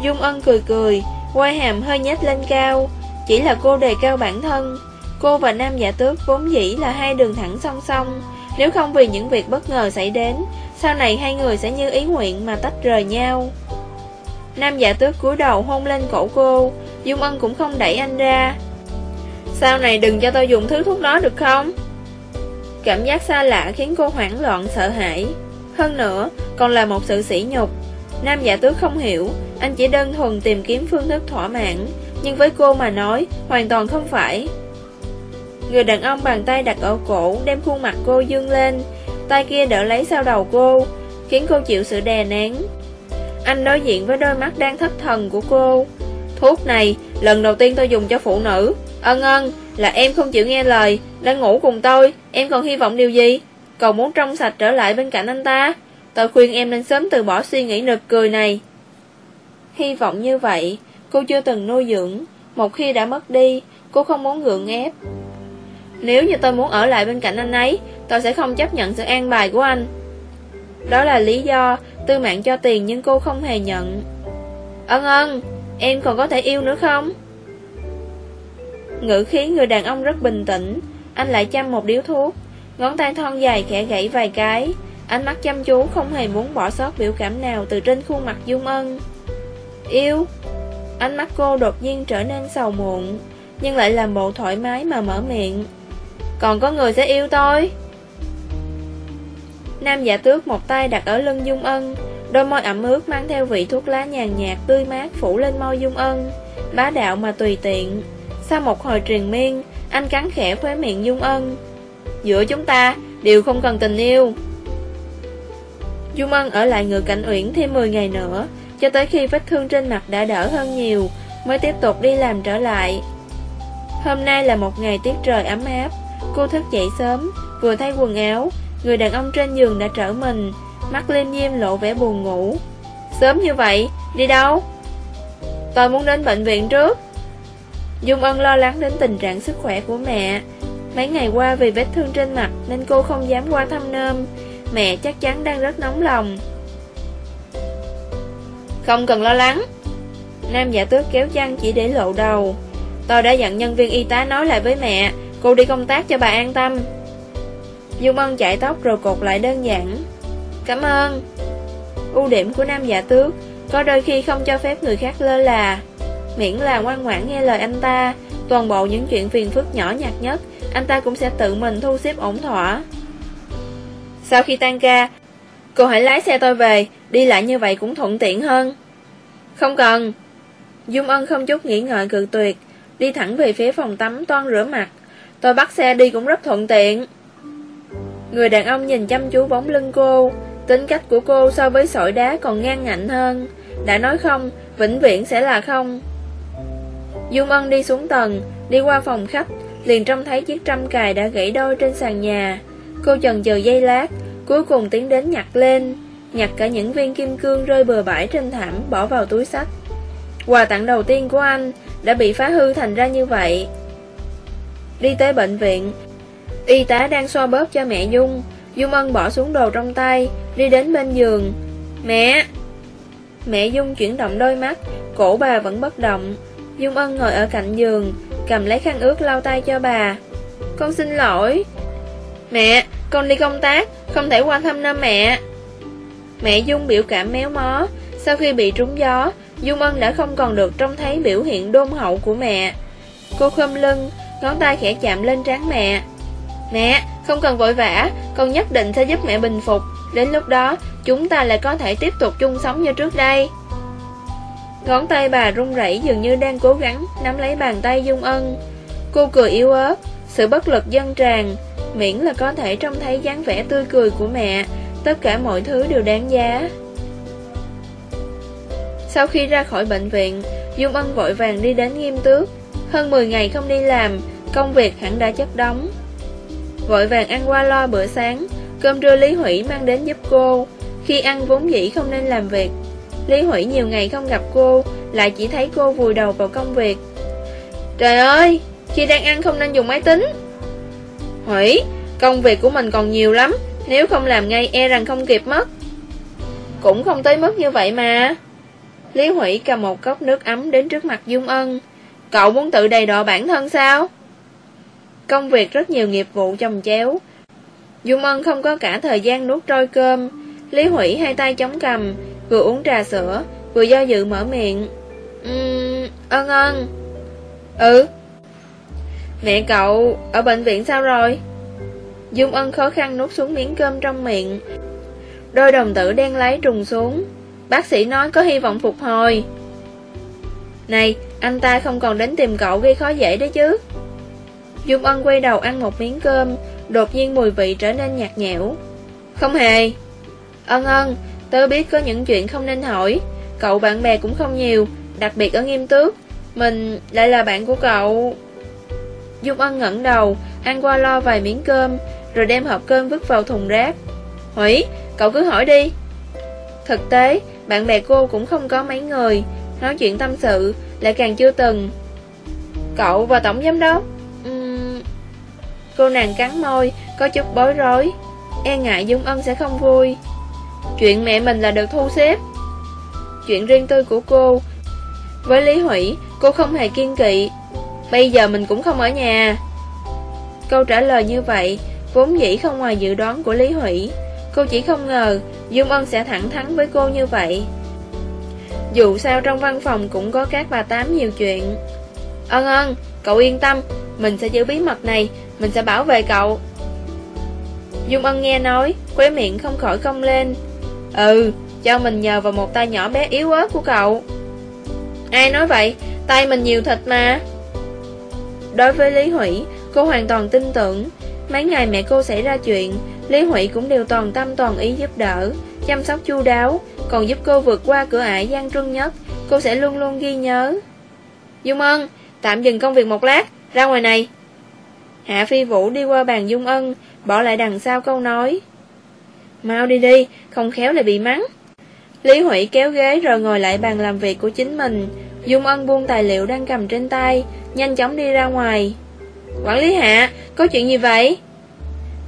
Dung Ân cười cười Quay hàm hơi nhếch lên cao. Chỉ là cô đề cao bản thân. Cô và Nam Giả Tước vốn dĩ là hai đường thẳng song song. Nếu không vì những việc bất ngờ xảy đến Sau này hai người sẽ như ý nguyện mà tách rời nhau. Nam Giả Tước cúi đầu hôn lên cổ cô Dung Ân cũng không đẩy anh ra. Sau này đừng cho tôi dùng thứ thuốc đó được không? Cảm giác xa lạ khiến cô hoảng loạn sợ hãi. Hơn nữa, còn là một sự sỉ nhục. Nam giả tước không hiểu Anh chỉ đơn thuần tìm kiếm phương thức thỏa mãn. Nhưng với cô mà nói Hoàn toàn không phải. Người đàn ông bàn tay đặt ở cổ, Đem khuôn mặt cô dương lên. Tay kia đỡ lấy sau đầu cô, Khiến cô chịu sự đè nén. Anh đối diện với đôi mắt đang thất thần của cô. Thuốc này, Lần đầu tiên tôi dùng cho phụ nữ. Ân ân, là em không chịu nghe lời. Đang ngủ cùng tôi, Em còn hy vọng điều gì? Còn muốn trong sạch trở lại bên cạnh anh ta. Tôi khuyên em nên sớm từ bỏ suy nghĩ nực cười này. Hy vọng như vậy, Cô chưa từng nuôi dưỡng. Một khi đã mất đi, Cô không muốn gượng ép. Nếu như tôi muốn ở lại bên cạnh anh ấy, Tôi sẽ không chấp nhận sự an bài của anh. Đó là lý do Tư mạng cho tiền nhưng cô không hề nhận. Ân ân, Em còn có thể yêu nữa không? Ngữ khí người đàn ông rất bình tĩnh, Anh lại chăm một điếu thuốc. Ngón tay thon dài khẽ gãy vài cái, Ánh mắt chăm chú không hề muốn bỏ sót biểu cảm nào từ trên khuôn mặt Dung Ân. Yêu. Ánh mắt cô đột nhiên trở nên sầu muộn, Nhưng lại làm bộ thoải mái mà mở miệng. Còn có người sẽ yêu tôi. Nam giả tước một tay đặt ở lưng Dung Ân, Đôi môi ẩm ướt mang theo vị thuốc lá nhàn nhạt tươi mát phủ lên môi Dung Ân. Bá đạo mà tùy tiện. Sau một hồi truyền miên, Anh cắn khẽ khóe miệng Dung Ân. Giữa chúng ta đều không cần tình yêu. Dung Ân ở lại ngựa cảnh uyển thêm 10 ngày nữa, Cho tới khi vết thương trên mặt đã đỡ hơn nhiều, Mới tiếp tục đi làm trở lại. Hôm nay là một ngày tiết trời ấm áp. Cô thức dậy sớm Vừa thay quần áo Người đàn ông trên giường đã trở mình Mắt lên diêm lộ vẻ buồn ngủ. Sớm như vậy, đi đâu? Tôi muốn đến bệnh viện trước. Dung Ân lo lắng đến tình trạng sức khỏe của mẹ. Mấy ngày qua vì vết thương trên mặt Nên cô không dám qua thăm nơm Mẹ chắc chắn đang rất nóng lòng. Không cần lo lắng. Nam giả tước kéo chăn chỉ để lộ đầu. Tôi đã dặn nhân viên y tá nói lại với mẹ Cô đi công tác cho bà an tâm. Dung Ân chạy tóc rồi cột lại đơn giản. Cảm ơn. Ưu điểm của nam giả tước, Có đôi khi không cho phép người khác lơ là. Miễn là ngoan ngoãn nghe lời anh ta, Toàn bộ những chuyện phiền phức nhỏ nhặt nhất, Anh ta cũng sẽ tự mình thu xếp ổn thỏa. Sau khi tan ca, Cô hãy lái xe tôi về, Đi lại như vậy cũng thuận tiện hơn. Không cần. Dung Ân không chút nghĩ ngợi cự tuyệt, Đi thẳng về phía phòng tắm toan rửa mặt. Tôi bắt xe đi cũng rất thuận tiện. Người đàn ông nhìn chăm chú bóng lưng cô. Tính cách của cô so với sỏi đá còn ngang ngạnh hơn. Đã nói không, vĩnh viễn sẽ là không. Dung Ân đi xuống tầng Đi qua phòng khách Liền trông thấy chiếc trăm cài đã gãy đôi trên sàn nhà. Cô chần chờ giây lát Cuối cùng tiến đến nhặt lên. Nhặt cả những viên kim cương rơi bừa bãi trên thảm Bỏ vào túi sách. Quà tặng đầu tiên của anh Đã bị phá hư thành ra như vậy. Đi tới bệnh viện. Y tá đang xoa bóp cho mẹ Dung. Dung Ân bỏ xuống đồ trong tay Đi đến bên giường. Mẹ. Mẹ Dung chuyển động đôi mắt Cổ bà vẫn bất động. Dung Ân ngồi ở cạnh giường Cầm lấy khăn ướt lau tay cho bà. Con xin lỗi. Mẹ, con đi công tác Không thể qua thăm năm mẹ. Mẹ Dung biểu cảm méo mó. Sau khi bị trúng gió Dung Ân đã không còn được trông thấy biểu hiện đôn hậu của mẹ. Cô khom lưng Ngón tay khẽ chạm lên trán mẹ. Mẹ, không cần vội vã Con nhất định sẽ giúp mẹ bình phục. Đến lúc đó, chúng ta lại có thể tiếp tục chung sống như trước đây. Ngón tay bà run rẩy dường như đang cố gắng Nắm lấy bàn tay Dung Ân. Cô cười yếu ớt Sự bất lực dân tràn Miễn là có thể trông thấy dáng vẻ tươi cười của mẹ. Tất cả mọi thứ đều đáng giá. Sau khi ra khỏi bệnh viện Dung Ân vội vàng đi đến nghiêm tước hơn 10 ngày không đi làm, Công việc hẳn đã chất đóng. Vội vàng ăn qua lo bữa sáng, Cơm trưa Lý Hủy mang đến giúp cô. Khi ăn vốn dĩ không nên làm việc, Lý Hủy nhiều ngày không gặp cô, Lại chỉ thấy cô vùi đầu vào công việc. Trời ơi, Khi đang ăn không nên dùng máy tính. Hủy, Công việc của mình còn nhiều lắm, Nếu không làm ngay e rằng không kịp mất. Cũng không tới mức như vậy mà. Lý Hủy cầm một cốc nước ấm đến trước mặt Dung Ân. Cậu muốn tự đầy đọ bản thân sao? Công việc rất nhiều nghiệp vụ chồng chéo. Dung Ân không có cả thời gian nuốt trôi cơm. Lý Hủy hai tay chống cầm Vừa uống trà sữa Vừa do dự mở miệng. Ừm, ân ân. Ừ. Mẹ cậu ở bệnh viện sao rồi? Dung Ân khó khăn nuốt xuống miếng cơm trong miệng. Đôi đồng tử đen lấy trùng xuống. Bác sĩ nói có hy vọng phục hồi. Này, anh ta không còn đến tìm cậu gây khó dễ đấy chứ. Dung Ân quay đầu ăn một miếng cơm Đột nhiên mùi vị trở nên nhạt nhẽo. Không hề. Ân ân, tớ biết có những chuyện không nên hỏi. Cậu bạn bè cũng không nhiều Đặc biệt ở nghiêm tước. Mình lại là bạn của cậu. Dung Ân ngẩng đầu Ăn qua lo vài miếng cơm Rồi đem hộp cơm vứt vào thùng rác. Hủy, cậu cứ hỏi đi. Thực tế, bạn bè cô cũng không có mấy người. Nói chuyện tâm sự Lại càng chưa từng. Cậu và tổng giám đốc? Uhm... Cô nàng cắn môi Có chút bối rối. E ngại Dung Ân sẽ không vui. Chuyện mẹ mình là được thu xếp. Chuyện riêng tư của cô. Với Lý Hủy Cô không hề kiên kỵ. Bây giờ mình cũng không ở nhà. Câu trả lời như vậy Vốn dĩ không ngoài dự đoán của Lý Hủy. Cô chỉ không ngờ Dung Ân sẽ thẳng thắn với cô như vậy dù sao trong văn phòng cũng có các bà tám nhiều chuyện. Ân ân, cậu yên tâm Mình sẽ giữ bí mật này Mình sẽ bảo vệ cậu. Dung Ân nghe nói Khóe miệng không khỏi cong lên. Ừ, cho mình nhờ vào một tay nhỏ bé yếu ớt của cậu. Ai nói vậy? Tay mình nhiều thịt mà. Đối với Lý Hủy Cô hoàn toàn tin tưởng. Mấy ngày mẹ cô xảy ra chuyện Lý Hủy cũng đều toàn tâm toàn ý giúp đỡ Chăm sóc chu đáo còn giúp cô vượt qua cửa ải gian truân nhất, Cô sẽ luôn luôn ghi nhớ. Dung Ân, Tạm dừng công việc một lát, Ra ngoài này. Hạ Phi Vũ đi qua bàn Dung Ân, Bỏ lại đằng sau câu nói. Mau đi đi, Không khéo lại bị mắng. Lý Hủy kéo ghế rồi ngồi lại bàn làm việc của chính mình. Dung Ân buông tài liệu đang cầm trên tay, Nhanh chóng đi ra ngoài. Quản lý Hạ, Có chuyện gì vậy?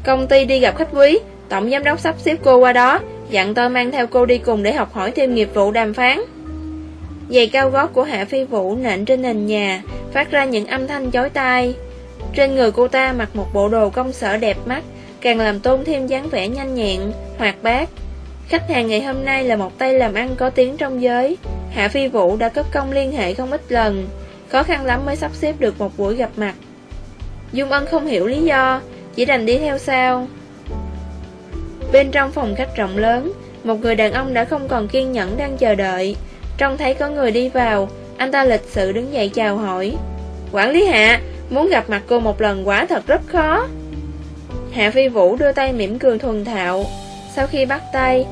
Công ty đi gặp khách quý, Tổng giám đốc sắp xếp cô qua đó Dặn tôi mang theo cô đi cùng để học hỏi thêm nghiệp vụ đàm phán. Giày cao gót của Hạ Phi Vũ nện trên nền nhà Phát ra những âm thanh chói tai. Trên người cô ta mặc một bộ đồ công sở đẹp mắt Càng làm tôn thêm dáng vẻ nhanh nhẹn, hoạt bát. Khách hàng ngày hôm nay là một tay làm ăn có tiếng trong giới. Hạ Phi Vũ đã cấp công liên hệ không ít lần Khó khăn lắm mới sắp xếp được một buổi gặp mặt. Dung Ân không hiểu lý do Chỉ đành đi theo sau. Bên trong phòng khách rộng lớn, Một người đàn ông đã không còn kiên nhẫn đang chờ đợi. Trông thấy có người đi vào, Anh ta lịch sự đứng dậy chào hỏi. Quản lý Hạ, Muốn gặp mặt cô một lần quả thật rất khó. Hạ Phi Vũ đưa tay mỉm cười thuần thạo. Sau khi bắt tay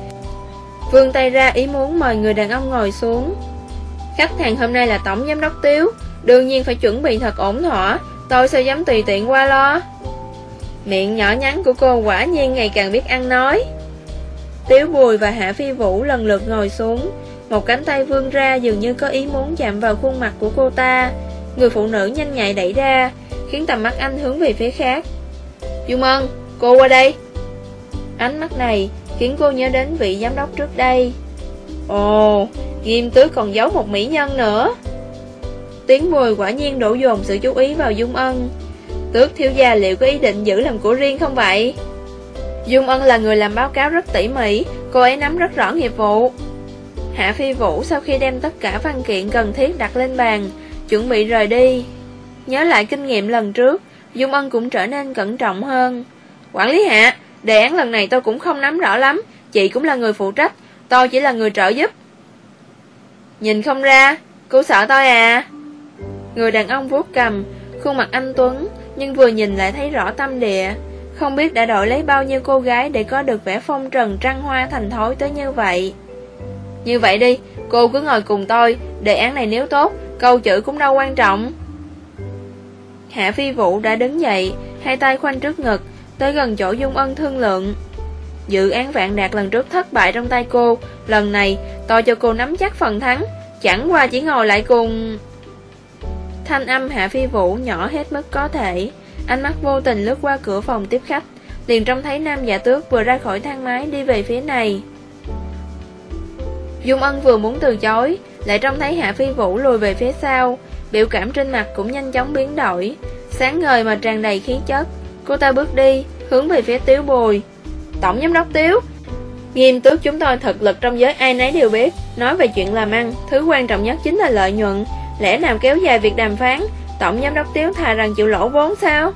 Vương tay ra ý muốn mời người đàn ông ngồi xuống. Khách hàng hôm nay là tổng giám đốc Tiếu, Đương nhiên phải chuẩn bị thật ổn thỏa, Tôi sao dám tùy tiện qua lo. Miệng nhỏ nhắn của cô quả nhiên ngày càng biết ăn nói. Tiếu Bùi và Hạ Phi Vũ lần lượt ngồi xuống. Một cánh tay vươn ra dường như có ý muốn chạm vào khuôn mặt của cô ta. Người phụ nữ nhanh nhạy đẩy ra Khiến tầm mắt anh hướng về phía khác. Dung Ân, cô qua đây. Ánh mắt này khiến cô nhớ đến vị giám đốc trước đây. Ồ, Nghiêm Tứ còn giấu một mỹ nhân nữa. Tiếng Bùi quả nhiên đổ dồn sự chú ý vào Dung Ân. Tước thiếu gia liệu có ý định giữ làm của riêng không vậy? Dung Ân là người làm báo cáo rất tỉ mỉ, Cô ấy nắm rất rõ nghiệp vụ. Hạ Phi Vũ sau khi đem tất cả văn kiện cần thiết đặt lên bàn, Chuẩn bị rời đi. Nhớ lại kinh nghiệm lần trước, Dung Ân cũng trở nên cẩn trọng hơn. Quản lý Hạ, Đề án lần này tôi cũng không nắm rõ lắm, Chị cũng là người phụ trách, Tôi chỉ là người trợ giúp. Nhìn không ra, Cô sợ tôi à? Người đàn ông vuốt cầm, Khuôn mặt anh Tuấn nhưng vừa nhìn lại thấy rõ tâm địa. Không biết đã đổi lấy bao nhiêu cô gái để có được vẻ phong trần trăng hoa thành thối tới như vậy. Như vậy đi, cô cứ ngồi cùng tôi Đề án này nếu tốt, câu chữ cũng đâu quan trọng. Hạ Phi Vũ đã đứng dậy Hai tay khoanh trước ngực Tới gần chỗ Dung Ân thương lượng. Dự án vạn đạt lần trước thất bại trong tay cô Lần này tôi cho cô nắm chắc phần thắng Chẳng qua chỉ ngồi lại cùng. Thanh âm Hạ Phi Vũ nhỏ hết mức có thể. Ánh mắt vô tình lướt qua cửa phòng tiếp khách, Liền trông thấy nam giả tước vừa ra khỏi thang máy đi về phía này. Dung Ân vừa muốn từ chối, Lại trông thấy Hạ Phi Vũ lùi về phía sau, Biểu cảm trên mặt cũng nhanh chóng biến đổi. Sáng ngời mà tràn đầy khí chất, Cô ta bước đi, Hướng về phía Tiếu Bùi Tổng giám đốc Tiếu. Nghiêm tước chúng tôi thực lực trong giới ai nấy đều biết, Nói về chuyện làm ăn, Thứ quan trọng nhất chính là lợi nhuận. Lẽ nào kéo dài việc đàm phán, Tổng giám đốc Tiếu thà rằng chịu lỗ vốn sao?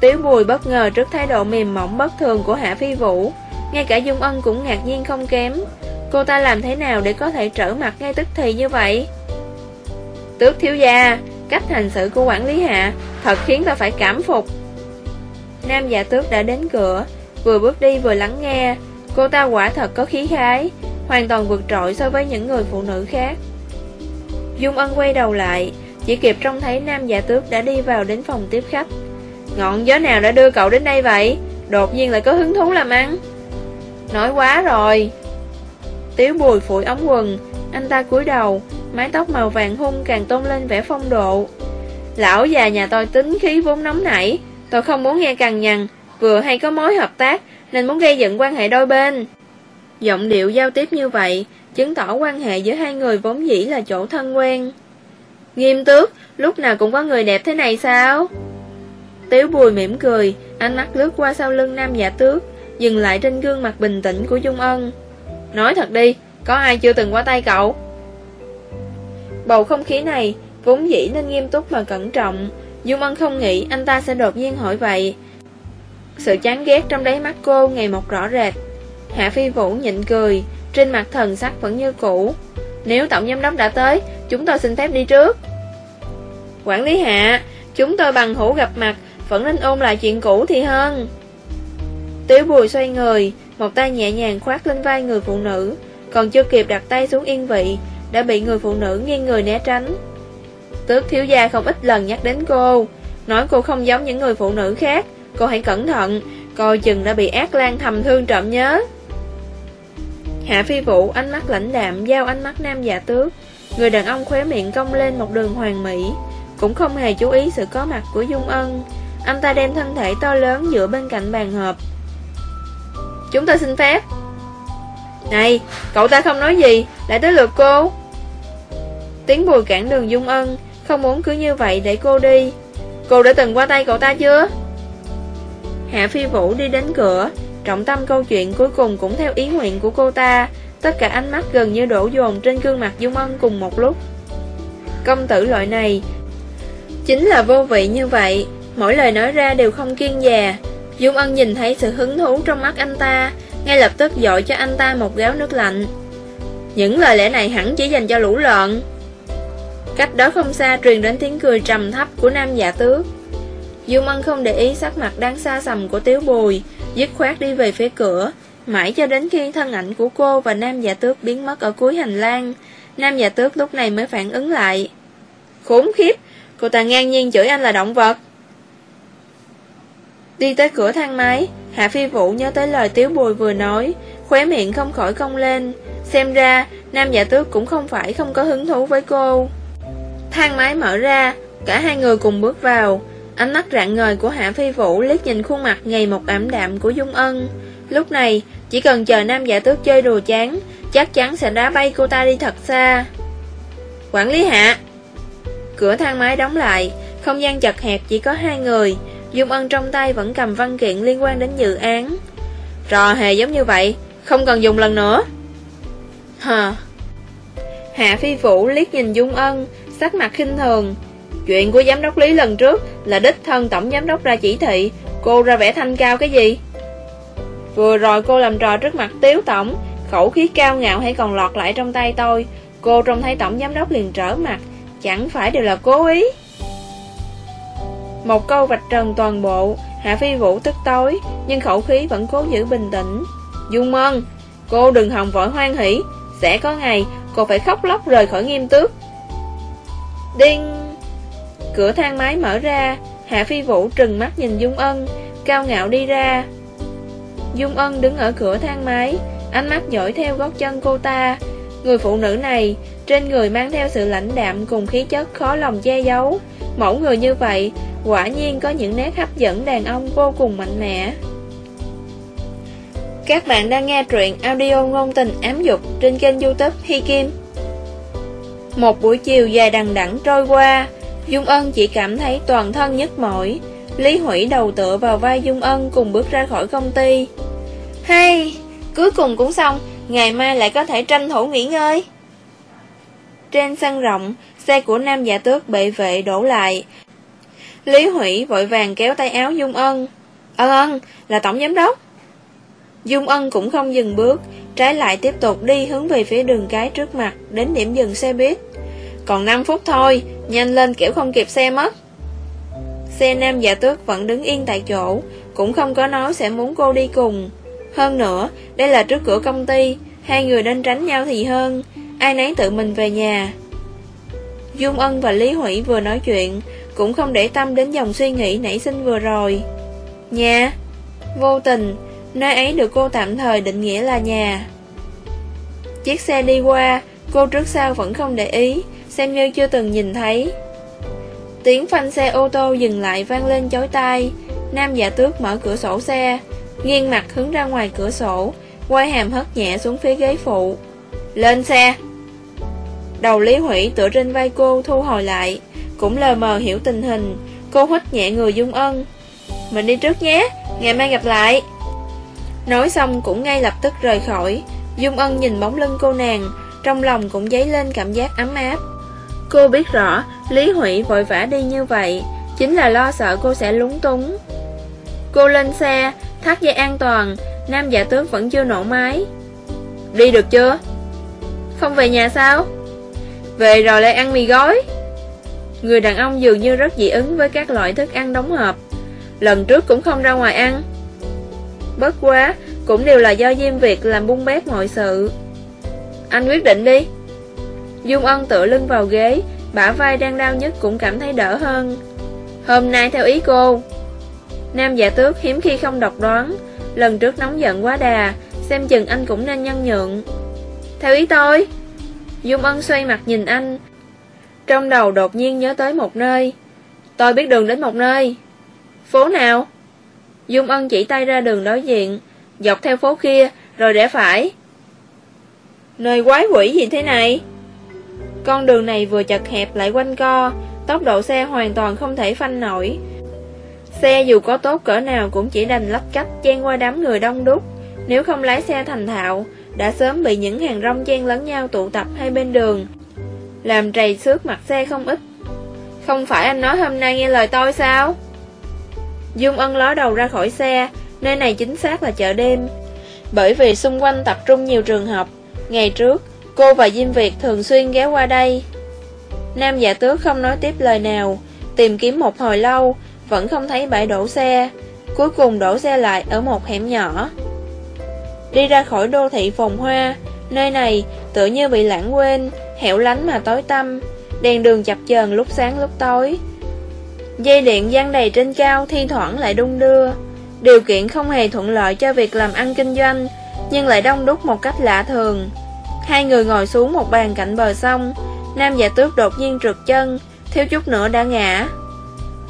Tiếu Bùi bất ngờ trước thái độ mềm mỏng bất thường của Hạ Phi Vũ. Ngay cả Dung Ân cũng ngạc nhiên không kém. Cô ta làm thế nào để có thể trở mặt ngay tức thì như vậy? Tước thiếu gia, Cách hành xử của quản lý hạ Thật khiến ta phải cảm phục. Nam giả tước đã đến cửa, Vừa bước đi vừa lắng nghe. Cô ta quả thật có khí khái, Hoàn toàn vượt trội so với những người phụ nữ khác. Dung Ân quay đầu lại, Chỉ kịp trông thấy nam giả tước đã đi vào đến phòng tiếp khách. Ngọn gió nào đã đưa cậu đến đây vậy? Đột nhiên lại có hứng thú làm ăn. Nói quá rồi. Tiếu bùi phủi ống quần, Anh ta cúi đầu, Mái tóc màu vàng hung càng tôn lên vẻ phong độ. Lão già nhà tôi tính khí vốn nóng nảy, Tôi không muốn nghe cằn nhằn, Vừa hay có mối hợp tác, Nên muốn gây dựng quan hệ đôi bên. Giọng điệu giao tiếp như vậy, Chứng tỏ quan hệ giữa hai người vốn dĩ là chỗ thân quen. Nghiêm tước, Lúc nào cũng có người đẹp thế này sao? Tiếu bùi mỉm cười, Ánh mắt lướt qua sau lưng nam giả tước, Dừng lại trên gương mặt bình tĩnh của Dung Ân. Nói thật đi, Có ai chưa từng qua tay cậu? Bầu không khí này Vốn dĩ nên nghiêm túc và cẩn trọng. Dung Ân không nghĩ anh ta sẽ đột nhiên hỏi vậy. Sự chán ghét trong đáy mắt cô ngày một rõ rệt. Hạ Phi Vũ nhịn cười, Trên mặt thần sắc vẫn như cũ. Nếu tổng giám đốc đã tới, Chúng tôi xin phép đi trước. Quản lý Hạ, Chúng tôi bằng hữu gặp mặt, Vẫn nên ôn lại chuyện cũ thì hơn. Tiếu bùi xoay người, Một tay nhẹ nhàng khoát lên vai người phụ nữ, Còn chưa kịp đặt tay xuống yên vị, Đã bị người phụ nữ nghiêng người né tránh. Tước thiếu gia không ít lần nhắc đến cô, Nói cô không giống những người phụ nữ khác, Cô hãy cẩn thận, Coi chừng đã bị ác lan thầm thương trộm nhớ. Hạ phi vũ ánh mắt lãnh đạm Giao ánh mắt nam giả tước. Người đàn ông khóe miệng cong lên một đường hoàng mỹ. Cũng không hề chú ý sự có mặt của Dung Ân. Anh ta đem thân thể to lớn dựa bên cạnh bàn họp Chúng ta xin phép. Này, cậu ta không nói gì. Lại tới lượt cô. Tiếng bùi cản đường Dung Ân. Không muốn cứ như vậy để cô đi. Cô đã từng qua tay cậu ta chưa? Hạ Phi Vũ đi đến cửa. Trọng tâm câu chuyện cuối cùng cũng theo ý nguyện của cô ta. Tất cả ánh mắt gần như đổ dồn trên gương mặt Dung Ân cùng một lúc. Công tử loại này, Chính là vô vị như vậy. Mỗi lời nói ra đều không kiên già Dung Ân nhìn thấy sự hứng thú trong mắt anh ta, Ngay lập tức dội cho anh ta một gáo nước lạnh. Những lời lẽ này hẳn chỉ dành cho lũ lợn. Cách đó không xa truyền đến tiếng cười trầm thấp của nam giả tước. Dung Ân không để ý sắc mặt đang xa sầm của Tiếu Bùi. Dứt khoát đi về phía cửa. Mãi cho đến khi thân ảnh của cô và nam giả tước biến mất ở cuối hành lang, Nam giả tước lúc này mới phản ứng lại. Khốn khiếp, Cô ta ngang nhiên chửi anh là động vật. Đi tới cửa thang máy, Hạ Phi Vũ nhớ tới lời Tiếu Bùi vừa nói, Khóe miệng không khỏi cong lên. Xem ra, Nam giả tước cũng không phải không có hứng thú với cô. Thang máy mở ra, Cả hai người cùng bước vào. Ánh mắt rạng ngời của Hạ Phi Vũ liếc nhìn khuôn mặt ngày một ảm đạm của Dung Ân. Lúc này, Chỉ cần chờ nam giả tước chơi đồ chán, Chắc chắn sẽ đá bay cô ta đi thật xa. Quản lý Hạ! Cửa thang máy đóng lại, Không gian chật hẹp chỉ có hai người. Dung Ân trong tay vẫn cầm văn kiện liên quan đến dự án. Trò hề giống như vậy, Không cần dùng lần nữa. Hờ! Hạ Phi Vũ liếc nhìn Dung Ân, Sắc mặt khinh thường. Chuyện của giám đốc Lý lần trước Là đích thân tổng giám đốc ra chỉ thị Cô ra vẻ thanh cao cái gì Vừa rồi cô làm trò trước mặt Tiếu Tổng Khẩu khí cao ngạo hay còn lọt lại trong tay tôi Cô trông thấy tổng giám đốc liền trở mặt Chẳng phải đều là cố ý Một câu vạch trần toàn bộ Hạ Phi Vũ tức tối, nhưng khẩu khí vẫn cố giữ bình tĩnh. Dung mân cô đừng hòng vội hoan hỷ, sẽ có ngày cô phải khóc lóc rời khỏi nghiêm tước. Đinh! Cửa thang máy mở ra, Hạ Phi Vũ trừng mắt nhìn Dung Ân, cao ngạo đi ra. Dung Ân đứng ở cửa thang máy, ánh mắt dõi theo gót chân cô ta. Người phụ nữ này, trên người mang theo sự lãnh đạm cùng khí chất khó lòng che giấu. Mẫu người như vậy, quả nhiên có những nét hấp dẫn đàn ông vô cùng mạnh mẽ. Các bạn đang nghe truyện audio ngôn tình ám dục trên kênh youtube Hi Kim. Một buổi chiều dài đằng đẵng trôi qua, Dung Ân chỉ cảm thấy toàn thân nhức mỏi. Lý Hủy đầu tựa vào vai Dung Ân cùng bước ra khỏi công ty. Hay, cuối cùng cũng xong, ngày mai lại có thể tranh thủ nghỉ ngơi. Trên sân rộng, xe của nam giả tước bị vệ đổ lại. Lý Hủy vội vàng kéo tay áo Dung Ân. Ân ân, là tổng giám đốc. Dung Ân cũng không dừng bước, trái lại tiếp tục đi hướng về phía đường cái trước mặt, đến điểm dừng xe buýt. Còn 5 phút thôi, nhanh lên kiểu không kịp xe mất. Xe nam giả tước vẫn đứng yên tại chỗ, cũng không có nói sẽ muốn cô đi cùng. Hơn nữa, đây là trước cửa công ty, hai người nên tránh nhau thì hơn, ai nấy tự mình về nhà. Dung Ân và Lý Hủy vừa nói chuyện, cũng không để tâm đến dòng suy nghĩ nảy sinh vừa rồi. Nhà, vô tình, nơi ấy được cô tạm thời định nghĩa là nhà. Chiếc xe đi qua, cô trước sau vẫn không để ý, xem như chưa từng nhìn thấy. Tiếng phanh xe ô tô dừng lại vang lên chói tai, nam giả tước mở cửa sổ xe, nghiêng mặt hướng ra ngoài cửa sổ, quay hàm hất nhẹ xuống phía ghế phụ. Lên xe! Đầu Lý Hủy tựa trên vai cô thu hồi lại, cũng lờ mờ hiểu tình hình, cô hít nhẹ người Dung Ân. Mình đi trước nhé, ngày mai gặp lại. Nói xong cũng ngay lập tức rời khỏi, Dung Ân nhìn bóng lưng cô nàng, trong lòng cũng dấy lên cảm giác ấm áp. Cô biết rõ, Lý Hủy vội vã đi như vậy, chính là lo sợ cô sẽ lúng túng. Cô lên xe, thắt dây an toàn, nam giả tướng vẫn chưa nổ máy. Đi được chưa? Không về nhà sao? Về rồi lại ăn mì gói. Người đàn ông dường như rất dị ứng với các loại thức ăn đóng hộp. Lần trước cũng không ra ngoài ăn. Bất quá, cũng đều là do Diêm Việt làm bung bét mọi sự. Anh quyết định đi. Dung Ân tựa lưng vào ghế, bả vai đang đau nhất cũng cảm thấy đỡ hơn. Hôm nay theo ý cô. Nam giả tước hiếm khi không độc đoán, lần trước nóng giận quá đà, xem chừng anh cũng nên nhân nhượng. Theo ý tôi. Dung Ân xoay mặt nhìn anh. Trong đầu đột nhiên nhớ tới một nơi. Tôi biết đường đến một nơi. Phố nào? Dung Ân chỉ tay ra đường đối diện, dọc theo phố kia, rồi rẽ phải. Nơi quái quỷ gì thế này? Con đường này vừa chật hẹp lại quanh co, tốc độ xe hoàn toàn không thể phanh nổi. Xe dù có tốt cỡ nào cũng chỉ đành lách cách chen qua đám người đông đúc. Nếu không lái xe thành thạo, đã sớm bị những hàng rong chen lẫn nhau tụ tập hai bên đường, làm trầy xước mặt xe không ít. Không phải anh nói hôm nay nghe lời tôi sao? Dung Ân ló đầu ra khỏi xe, nơi này chính xác là chợ đêm. Bởi vì xung quanh tập trung nhiều trường học, ngày trước, cô và Diêm Việt thường xuyên ghé qua đây. Nam giả tước không nói tiếp lời nào, tìm kiếm một hồi lâu, vẫn không thấy bãi đổ xe. Cuối cùng đổ xe lại ở một hẻm nhỏ. Đi ra khỏi đô thị phồn hoa, nơi này tựa như bị lãng quên, hẻo lánh mà tối tăm, đèn đường chập chờn lúc sáng lúc tối. Dây điện giăng đầy trên cao thi thoảng lại đung đưa. Điều kiện không hề thuận lợi cho việc làm ăn kinh doanh, nhưng lại đông đúc một cách lạ thường. Hai người ngồi xuống một bàn cạnh bờ sông, nam giả tước đột nhiên trượt chân, thiếu chút nữa đã ngã.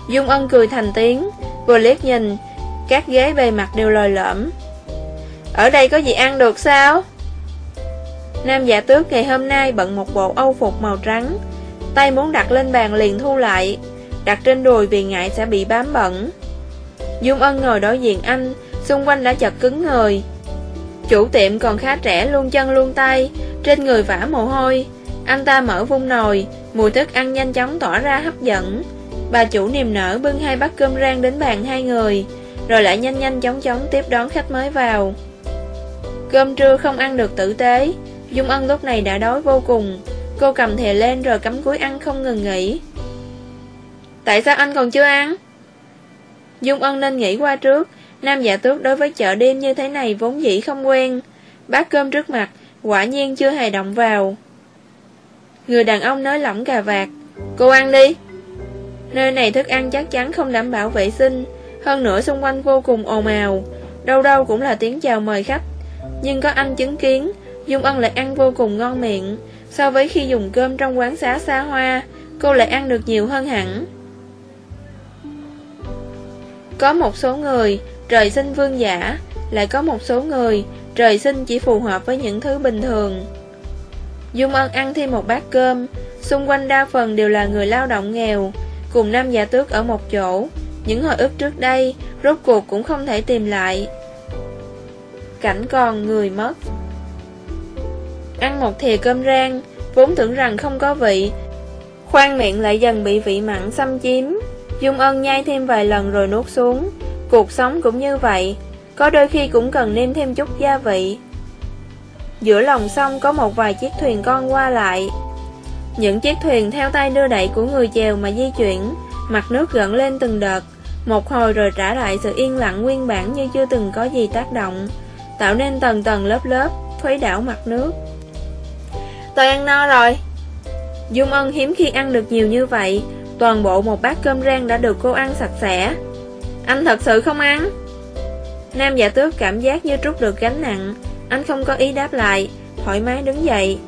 Dung Ân cười thành tiếng, vừa liếc nhìn, các ghế bề mặt đều lồi lõm. Ở đây có gì ăn được sao? Nam giả tước ngày hôm nay bận một bộ âu phục màu trắng, tay muốn đặt lên bàn liền thu lại, đặt trên đùi vì ngại sẽ bị bám bẩn. Dung Ân ngồi đối diện anh, xung quanh đã chật cứng người. Chủ tiệm còn khá trẻ luôn chân luôn tay, trên người vã mồ hôi. Anh ta mở vung nồi, mùi thức ăn nhanh chóng tỏa ra hấp dẫn. Bà chủ niềm nở bưng hai bát cơm rang đến bàn hai người, rồi lại nhanh nhanh chóng chóng tiếp đón khách mới vào. Cơm trưa không ăn được tử tế, Dung Ân lúc này đã đói vô cùng. Cô cầm thìa lên rồi cắm cúi ăn không ngừng nghỉ. Tại sao anh còn chưa ăn? Dung Ân nên nghĩ qua trước, nam giả tước đối với chợ đêm như thế này vốn dĩ không quen. Bát cơm trước mặt, quả nhiên chưa hề động vào. Người đàn ông nói lỏng cà vạt, cô ăn đi. Nơi này thức ăn chắc chắn không đảm bảo vệ sinh, hơn nữa xung quanh vô cùng ồn ào, đâu đâu cũng là tiếng chào mời khách. Nhưng có anh chứng kiến, Dung Ân lại ăn vô cùng ngon miệng, so với khi dùng cơm trong quán xá xa hoa, cô lại ăn được nhiều hơn hẳn. Có một số người, trời sinh vương giả, lại có một số người, trời sinh chỉ phù hợp với những thứ bình thường. Dung Ân ăn thêm một bát cơm, xung quanh đa phần đều là người lao động nghèo, cùng nam giả tước ở một chỗ. Những hồi ức trước đây, rốt cuộc cũng không thể tìm lại. Cảnh còn người mất. Ăn một thìa cơm rang, vốn tưởng rằng không có vị, khoan miệng lại dần bị vị mặn xâm chiếm. Dung Ân nhai thêm vài lần rồi nuốt xuống. Cuộc sống cũng như vậy, có đôi khi cũng cần nêm thêm chút gia vị. Giữa lòng sông có một vài chiếc thuyền con qua lại. Những chiếc thuyền theo tay đưa đẩy của người chèo mà di chuyển, mặt nước gợn lên từng đợt, một hồi rồi trả lại sự yên lặng nguyên bản như chưa từng có gì tác động, tạo nên tầng tầng lớp lớp, khuấy đảo mặt nước. Tôi ăn no rồi. Dung Ân hiếm khi ăn được nhiều như vậy, toàn bộ một bát cơm rang đã được cô ăn sạch sẽ. Anh thật sự không ăn? Nam giả tước cảm giác như trút được gánh nặng, anh không có ý đáp lại, thoải mái đứng dậy.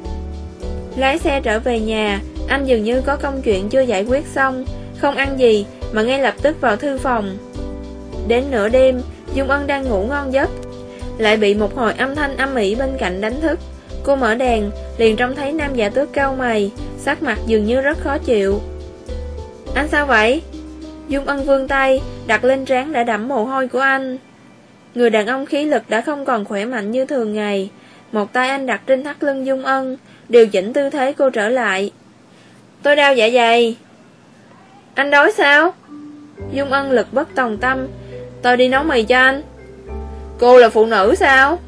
Lái xe trở về nhà, anh dường như có công chuyện chưa giải quyết xong, không ăn gì mà ngay lập tức vào thư phòng. Đến nửa đêm, Dung Ân đang ngủ ngon giấc, lại bị một hồi âm thanh âm ỉ bên cạnh đánh thức. Cô mở đèn, liền trông thấy nam giả tước cao mày, sắc mặt dường như rất khó chịu. Anh sao vậy? Dung Ân vươn tay, đặt lên trán đã đẫm mồ hôi của anh. Người đàn ông khí lực đã không còn khỏe mạnh như thường ngày. Một tay anh đặt trên thắt lưng Dung Ân, điều chỉnh tư thế cô trở lại. Tôi đau dạ dày. Anh đói sao? Dung Ân lực bất tòng tâm. Tôi đi nấu mì cho anh. Cô là phụ nữ sao?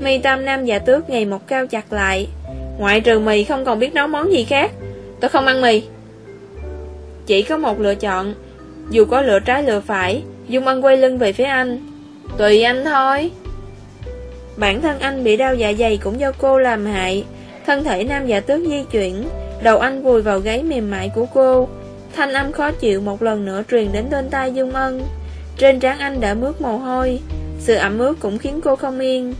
Mi tâm nam giả tước ngày một cao chặt lại. Ngoại trừ mì không còn biết nấu món gì khác. Tôi không ăn mì. Chỉ có một lựa chọn. Dù có lựa trái lựa phải, Dung Ân quay lưng về phía anh. Tùy anh thôi. Bản thân anh bị đau dạ dày cũng do cô làm hại. Thân thể nam giả tước di chuyển, đầu anh vùi vào gáy mềm mại của cô. Thanh âm khó chịu một lần nữa truyền đến bên tai Dung Ân. Trên trán anh đã mướt mồ hôi, sự ẩm ướt cũng khiến cô không yên.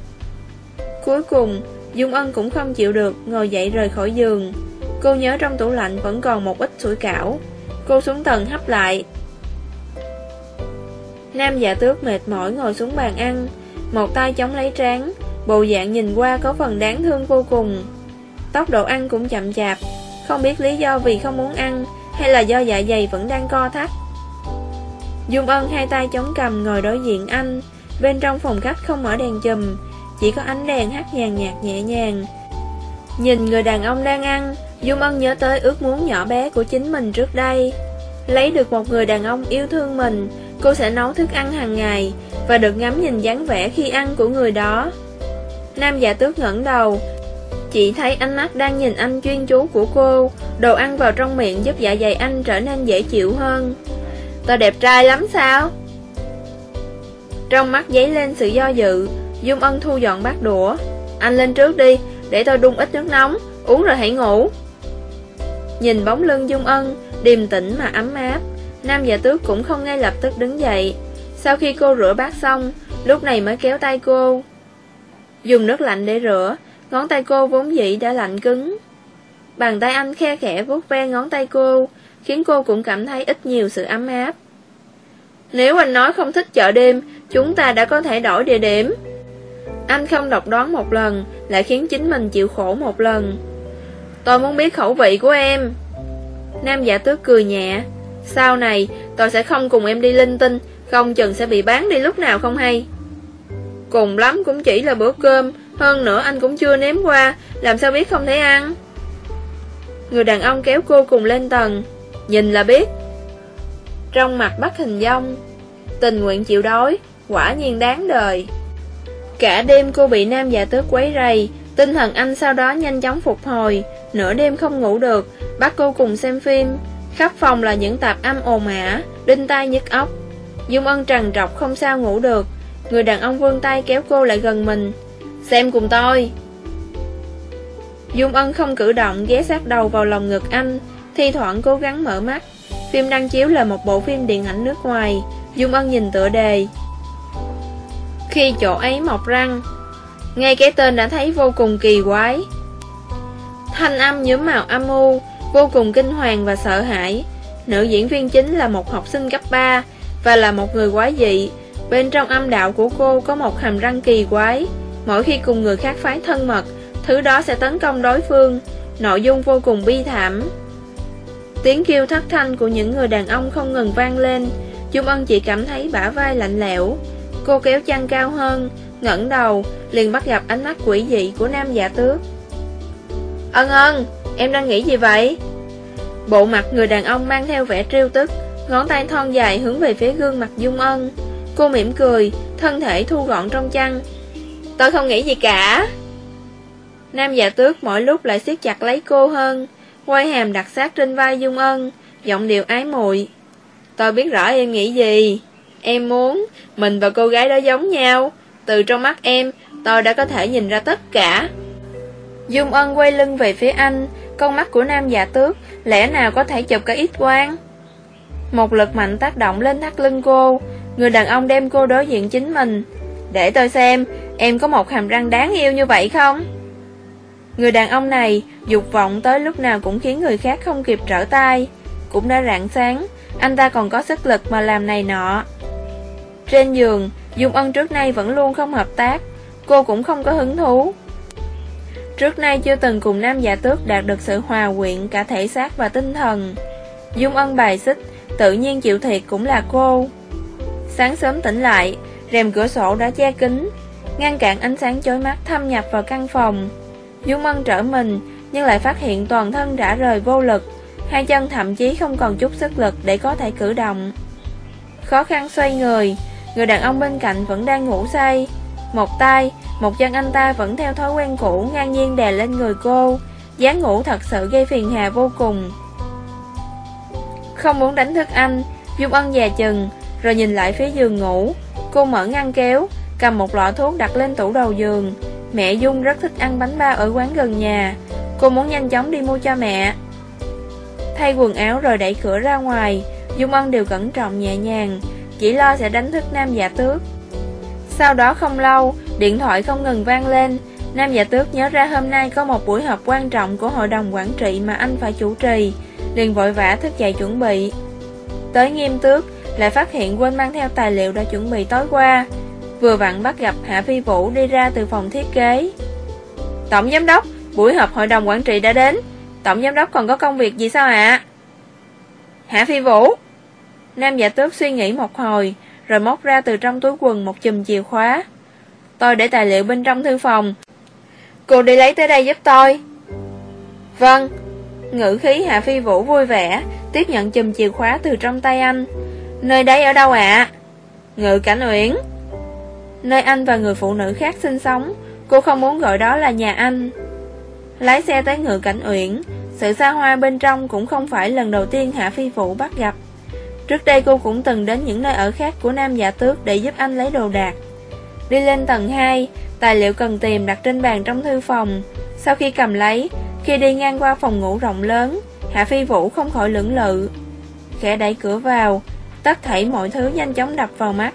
Cuối cùng, Dung Ân cũng không chịu được, ngồi dậy rời khỏi giường. Cô nhớ trong tủ lạnh vẫn còn một ít sủi cảo. Cô xuống tầng hấp lại. Nam giả tước mệt mỏi ngồi xuống bàn ăn, một tay chống lấy trán, bộ dạng nhìn qua có phần đáng thương vô cùng. Tốc độ ăn cũng chậm chạp, không biết lý do vì không muốn ăn hay là do dạ dày vẫn đang co thắt. Dung Ân hai tay chống cầm ngồi đối diện anh, bên trong phòng khách không mở đèn chùm, chỉ có ánh đèn hắt nhàn nhạt nhẹ nhàng. Nhìn người đàn ông đang ăn, Dung Ân nhớ tới ước muốn nhỏ bé của chính mình trước đây. Lấy được một người đàn ông yêu thương mình, cô sẽ nấu thức ăn hàng ngày và được ngắm nhìn dáng vẻ khi ăn của người đó. Nam giả tước ngẩng đầu, chỉ thấy ánh mắt đang nhìn anh chuyên chú của cô, đồ ăn vào trong miệng giúp dạ dày anh trở nên dễ chịu hơn. Tôi đẹp trai lắm sao? Trong mắt giấy lên sự do dự, Dung Ân thu dọn bát đũa. Anh lên trước đi, để tôi đun ít nước nóng, uống rồi hãy ngủ. Nhìn bóng lưng Dung Ân, điềm tĩnh mà ấm áp, Nam giả tước cũng không ngay lập tức đứng dậy. Sau khi cô rửa bát xong, lúc này mới kéo tay cô. Dùng nước lạnh để rửa, ngón tay cô vốn dĩ đã lạnh cứng. Bàn tay anh khe khẽ vuốt ve ngón tay cô, khiến cô cũng cảm thấy ít nhiều sự ấm áp. Nếu anh nói không thích chợ đêm, chúng ta đã có thể đổi địa điểm. Anh không độc đoán một lần, lại khiến chính mình chịu khổ một lần. Tôi muốn biết khẩu vị của em. Nam giả tước cười nhẹ. Sau này, tôi sẽ không cùng em đi linh tinh, không chừng sẽ bị bán đi lúc nào không hay. Cùng lắm cũng chỉ là bữa cơm, hơn nữa anh cũng chưa nếm qua, làm sao biết không thể ăn. Người đàn ông kéo cô cùng lên tầng, nhìn là biết. Trong mặt bắt hình dong, tình nguyện chịu đói, quả nhiên đáng đời. Cả đêm cô bị nam giả tước quấy rầy, tinh thần anh sau đó nhanh chóng phục hồi, nửa đêm không ngủ được, bắt cô cùng xem phim. Khắp phòng là những tạp âm ồn ả, đinh tai nhức óc. Dung Ân trần trọc không sao ngủ được. Người đàn ông vươn tay kéo cô lại gần mình. Xem cùng tôi. Dung Ân không cử động ghé sát đầu vào lòng ngực anh. Thi thoảng cố gắng mở mắt. Phim đăng chiếu là một bộ phim điện ảnh nước ngoài. Dung Ân nhìn tựa đề. Khi chỗ ấy mọc răng ngay cái tên đã thấy vô cùng kỳ quái. Thanh âm nhuốm màu âm u, Vô cùng kinh hoàng và sợ hãi. Nữ diễn viên chính là một học sinh cấp 3 Và là một người quái dị. Bên trong âm đạo của cô có một hàm răng kỳ quái. Mỗi khi cùng người khác phái thân mật, Thứ đó sẽ tấn công đối phương. Nội dung vô cùng bi thảm. Tiếng kêu thất thanh của những người đàn ông không ngừng vang lên. Trung Ân chỉ cảm thấy bả vai lạnh lẽo. Cô kéo chăn cao hơn ngẩng đầu, Liền bắt gặp ánh mắt quỷ dị của nam giả tước. Ân ân, Em đang nghĩ gì vậy? Bộ mặt người đàn ông mang theo vẻ trêu tức, Ngón tay thon dài hướng về phía gương mặt Dung Ân. Cô mỉm cười, Thân thể thu gọn trong chăn. Tôi không nghĩ gì cả. Nam giả tước mỗi lúc lại siết chặt lấy cô hơn Quay hàm đặt sát trên vai Dung Ân, Giọng điệu ái muội. Tôi biết rõ em nghĩ gì. Em muốn Mình và cô gái đó giống nhau. Từ trong mắt em, Tôi đã có thể nhìn ra tất cả. Dung Ân quay lưng về phía anh, Con mắt của nam giả tước, Lẽ nào có thể chụp cả ít quang? Một lực mạnh tác động lên thắt lưng cô, Người đàn ông đem cô đối diện chính mình. Để tôi xem, Em có một hàm răng đáng yêu như vậy không? Người đàn ông này, Dục vọng tới lúc nào cũng khiến người khác không kịp trở tay. Cũng đã rạng sáng, Anh ta còn có sức lực mà làm này nọ. Trên giường Dung Ân trước nay vẫn luôn không hợp tác. Cô cũng không có hứng thú. Trước nay chưa từng cùng nam giả tước đạt được sự hòa quyện cả thể xác và tinh thần. Dung Ân bài xích, Tự nhiên chịu thiệt cũng là cô. Sáng sớm tỉnh lại, Rèm cửa sổ đã che kín, Ngăn cản ánh sáng chói mắt thâm nhập vào căn phòng. Dung Ân trở mình, Nhưng lại phát hiện toàn thân rã rời vô lực. Hai chân thậm chí không còn chút sức lực Để có thể cử động. Khó khăn xoay người Người đàn ông bên cạnh vẫn đang ngủ say. Một tay, Một chân anh ta vẫn theo thói quen cũ Ngang nhiên đè lên người cô. Dáng ngủ thật sự gây phiền hà vô cùng. Không muốn đánh thức anh, Dung Ân già chừng, Rồi nhìn lại phía giường ngủ. Cô mở ngăn kéo, Cầm một lọ thuốc đặt lên tủ đầu giường. Mẹ Dung rất thích ăn bánh bao ở quán gần nhà. Cô muốn nhanh chóng đi mua cho mẹ. Thay quần áo rồi đẩy cửa ra ngoài, Dung Ân đều cẩn trọng nhẹ nhàng. Chỉ lo sẽ đánh thức Nam Giả Tước. Sau đó không lâu, Điện thoại không ngừng vang lên. Nam Giả Tước nhớ ra hôm nay có một buổi họp quan trọng của hội đồng quản trị mà anh phải chủ trì. Liền vội vã thức dậy chuẩn bị. Tới nghiêm tước, Lại phát hiện quên mang theo tài liệu đã chuẩn bị tối qua. Vừa vặn bắt gặp Hạ Phi Vũ đi ra từ phòng thiết kế. Tổng giám đốc, Buổi họp hội đồng quản trị đã đến. Tổng giám đốc còn có công việc gì sao ạ? Hạ Phi Vũ? Nam giả tước suy nghĩ một hồi, Rồi móc ra từ trong túi quần một chùm chìa khóa. Tôi để tài liệu bên trong thư phòng. Cô đi lấy tới đây giúp tôi. Vâng. Ngữ khí Hạ Phi Vũ vui vẻ, Tiếp nhận chùm chìa khóa từ trong tay anh. Nơi đấy ở đâu ạ? Ngự Cảnh Uyển Nơi anh và người phụ nữ khác sinh sống, Cô không muốn gọi đó là nhà anh. Lái xe tới ngự cảnh uyển, Sự xa hoa bên trong cũng không phải lần đầu tiên Hạ Phi Vũ bắt gặp. Trước đây cô cũng từng đến những nơi ở khác của Nam giả Tước để giúp anh lấy đồ đạc. Đi lên tầng 2 Tài liệu cần tìm đặt trên bàn trong thư phòng. Sau khi cầm lấy, Khi đi ngang qua phòng ngủ rộng lớn, Hạ Phi Vũ không khỏi lưỡng lự. Khẽ đẩy cửa vào, Tất thảy mọi thứ nhanh chóng đập vào mắt.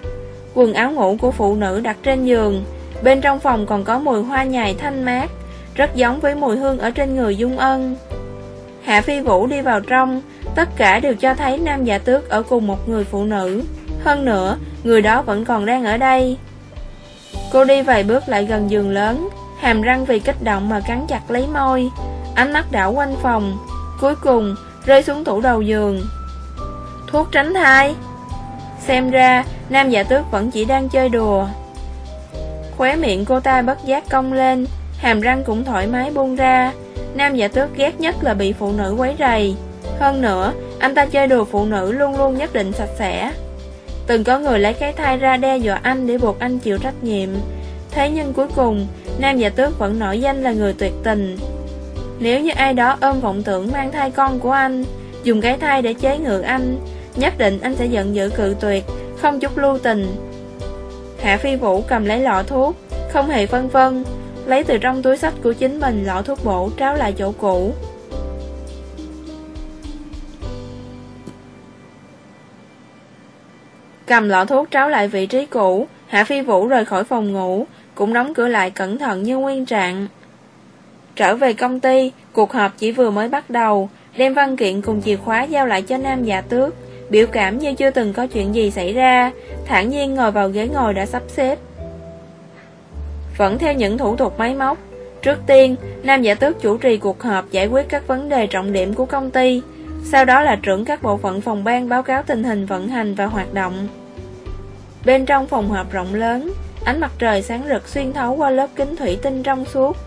Quần áo ngủ của phụ nữ đặt trên giường, Bên trong phòng còn có mùi hoa nhài thanh mát, Rất giống với mùi hương ở trên người Dung Ân. Hạ Phi Vũ đi vào trong Tất cả đều cho thấy nam giả tước ở cùng một người phụ nữ. Hơn nữa, người đó vẫn còn đang ở đây. Cô đi vài bước lại gần giường lớn Hàm răng vì kích động mà cắn chặt lấy môi. Ánh mắt đảo quanh phòng Cuối cùng, rơi xuống tủ đầu giường. Thuốc tránh thai. Xem ra Nam giả tước vẫn chỉ đang chơi đùa. Khóe miệng cô ta bất giác cong lên Hàm răng cũng thoải mái buông ra. Nam giả tước ghét nhất là bị phụ nữ quấy rầy. Hơn nữa Anh ta chơi đùa phụ nữ luôn luôn nhất định sạch sẽ Từng có người lấy cái thai ra đe dọa anh Để buộc anh chịu trách nhiệm Thế nhưng cuối cùng Nam giả tước vẫn nổi danh là người tuyệt tình Nếu như ai đó ôm vọng tưởng mang thai con của anh Dùng cái thai để chế ngự anh Nhất định anh sẽ giận dữ cự tuyệt không chút lưu tình. Hạ Phi Vũ cầm lấy lọ thuốc, không hề phân vân, lấy từ trong túi sách của chính mình lọ thuốc bổ tráo lại chỗ cũ. Cầm lọ thuốc tráo lại vị trí cũ, Hạ Phi Vũ rời khỏi phòng ngủ, cũng đóng cửa lại cẩn thận như nguyên trạng. Trở về công ty, cuộc họp chỉ vừa mới bắt đầu, đem văn kiện cùng chìa khóa giao lại cho nam giả tước, biểu cảm như chưa từng có chuyện gì xảy ra, thản nhiên ngồi vào ghế ngồi đã sắp xếp. Vẫn theo những thủ tục máy móc, trước tiên, nam giả tước chủ trì cuộc họp giải quyết các vấn đề trọng điểm của công ty, sau đó là trưởng các bộ phận phòng ban báo cáo tình hình vận hành và hoạt động. Bên trong phòng họp rộng lớn, ánh mặt trời sáng rực xuyên thấu qua lớp kính thủy tinh trong suốt.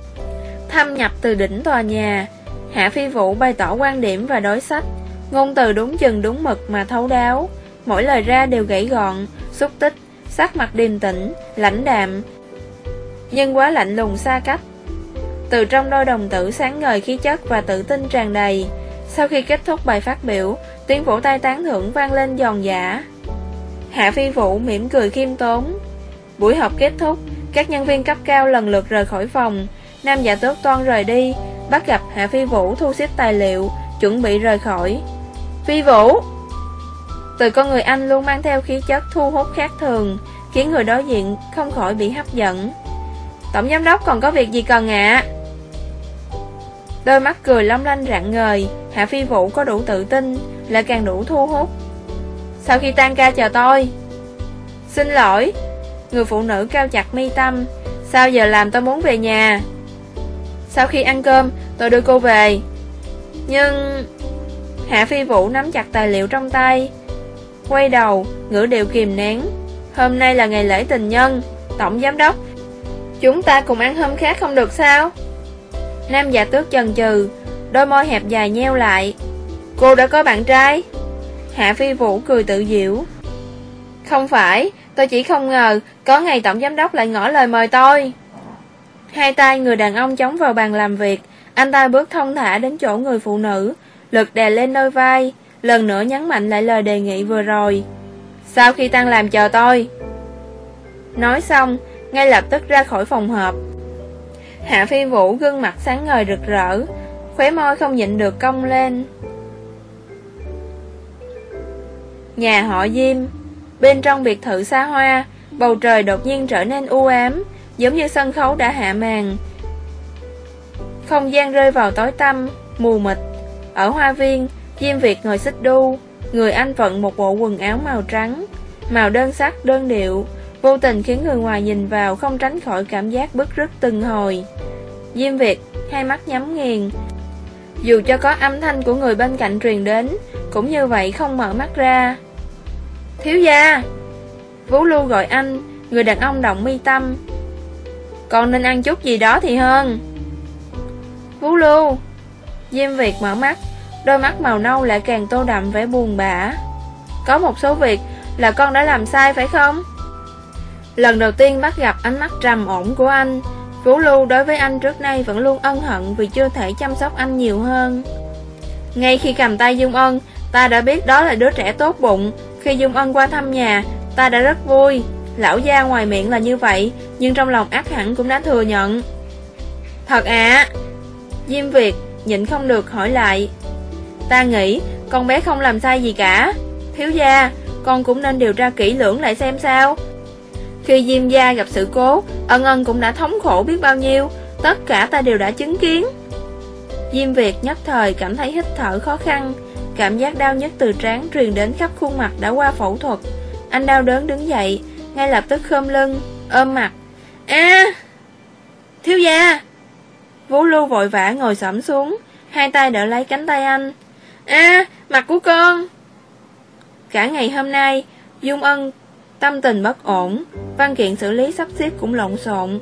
Thâm nhập từ đỉnh tòa nhà, Hạ Phi Vũ bày tỏ quan điểm và đối sách, ngôn từ đúng chừng đúng mực mà thấu đáo, mỗi lời ra đều gãy gọn, xúc tích, sắc mặt điềm tĩnh, lãnh đạm, nhưng quá lạnh lùng xa cách. Từ trong đôi đồng tử sáng ngời khí chất và tự tin tràn đầy, sau khi kết thúc bài phát biểu, tiếng vỗ tay tán thưởng vang lên giòn giả. Hạ Phi Vũ mỉm cười khiêm tốn. Buổi họp kết thúc, các nhân viên cấp cao lần lượt rời khỏi phòng. Nam giả tước toan rời đi, bắt gặp Hạ Phi Vũ thu xếp tài liệu, chuẩn bị rời khỏi. Phi Vũ! Từ con người anh luôn mang theo khí chất thu hút khác thường, khiến người đối diện không khỏi bị hấp dẫn. Tổng giám đốc còn có việc gì cần ạ? Đôi mắt cười long lanh rạng ngời, Hạ Phi Vũ có đủ tự tin, lại càng đủ thu hút. Sau khi tan ca chờ tôi Xin lỗi Người phụ nữ cao chặt mi tâm Sao giờ làm tôi muốn về nhà? Sau khi ăn cơm tôi đưa cô về. Nhưng Hạ Phi Vũ nắm chặt tài liệu trong tay Quay đầu Ngữ điệu kìm nén. Hôm nay là ngày lễ tình nhân Tổng giám đốc. Chúng ta cùng ăn hôm khác không được sao? Nam giả tước chần chừ, Đôi môi hẹp dài nheo lại. Cô đã có bạn trai. Hạ Phi Vũ cười tự diễu. Không phải, Tôi chỉ không ngờ Có ngày tổng giám đốc lại ngỏ lời mời tôi. Hai tay người đàn ông chống vào bàn làm việc, Anh ta bước thông thả đến chỗ người phụ nữ, Lực đè lên đôi vai, Lần nữa nhấn mạnh lại lời đề nghị vừa rồi. Sau khi tăng làm chờ tôi. Nói xong, Ngay lập tức ra khỏi phòng họp. Hạ Phi Vũ gương mặt sáng ngời rực rỡ, Khóe môi không nhịn được cong lên. Nhà họ Diêm, Bên trong biệt thự xa hoa, Bầu trời đột nhiên trở nên u ám, Giống như sân khấu đã hạ màn. Không gian rơi vào tối tăm, Mù mịt. Ở hoa viên, Diêm Việt ngồi xích đu, Người anh vận một bộ quần áo màu trắng, Màu đơn sắc, đơn điệu. Vô tình khiến người ngoài nhìn vào Không tránh khỏi cảm giác bức rứt từng hồi. Diêm Việt, Hai mắt nhắm nghiền. Dù cho có âm thanh của người bên cạnh truyền đến, Cũng như vậy không mở mắt ra. Thiếu gia! Vũ Lưu gọi anh, Người đàn ông động mi tâm. Còn nên ăn chút gì đó thì hơn. Vũ Lưu! Diêm Việt mở mắt, Đôi mắt màu nâu lại càng tô đậm vẻ buồn bã. Có một số việc Là con đã làm sai phải không? Lần đầu tiên bắt gặp ánh mắt trầm ổn của anh Vũ Lưu đối với anh trước nay vẫn luôn ân hận Vì chưa thể chăm sóc anh nhiều hơn Ngay khi cầm tay Dung Ân Ta đã biết đó là đứa trẻ tốt bụng khi Dung Ân qua thăm nhà, ta đã rất vui. Lão gia ngoài miệng là như vậy, nhưng trong lòng ác hẳn cũng đã thừa nhận. Thật ạ? À? Diêm Việt nhịn không được hỏi lại. Ta nghĩ con bé không làm sai gì cả. Thiếu gia, con cũng nên điều tra kỹ lưỡng lại xem sao. Khi Diêm gia gặp sự cố, ân ân cũng đã thống khổ biết bao nhiêu, tất cả ta đều đã chứng kiến. Diêm Việt nhất thời cảm thấy hít thở khó khăn, Cảm giác đau nhất từ trán truyền đến khắp khuôn mặt đã qua phẫu thuật. Anh đau đớn đứng dậy Ngay lập tức khom lưng Ôm mặt. A Thiếu gia! Vũ lưu vội vã ngồi xổm xuống Hai tay đỡ lấy cánh tay anh. A mặt của con! Cả ngày hôm nay Dung Ân tâm tình bất ổn. Văn kiện xử lý sắp xếp cũng lộn xộn.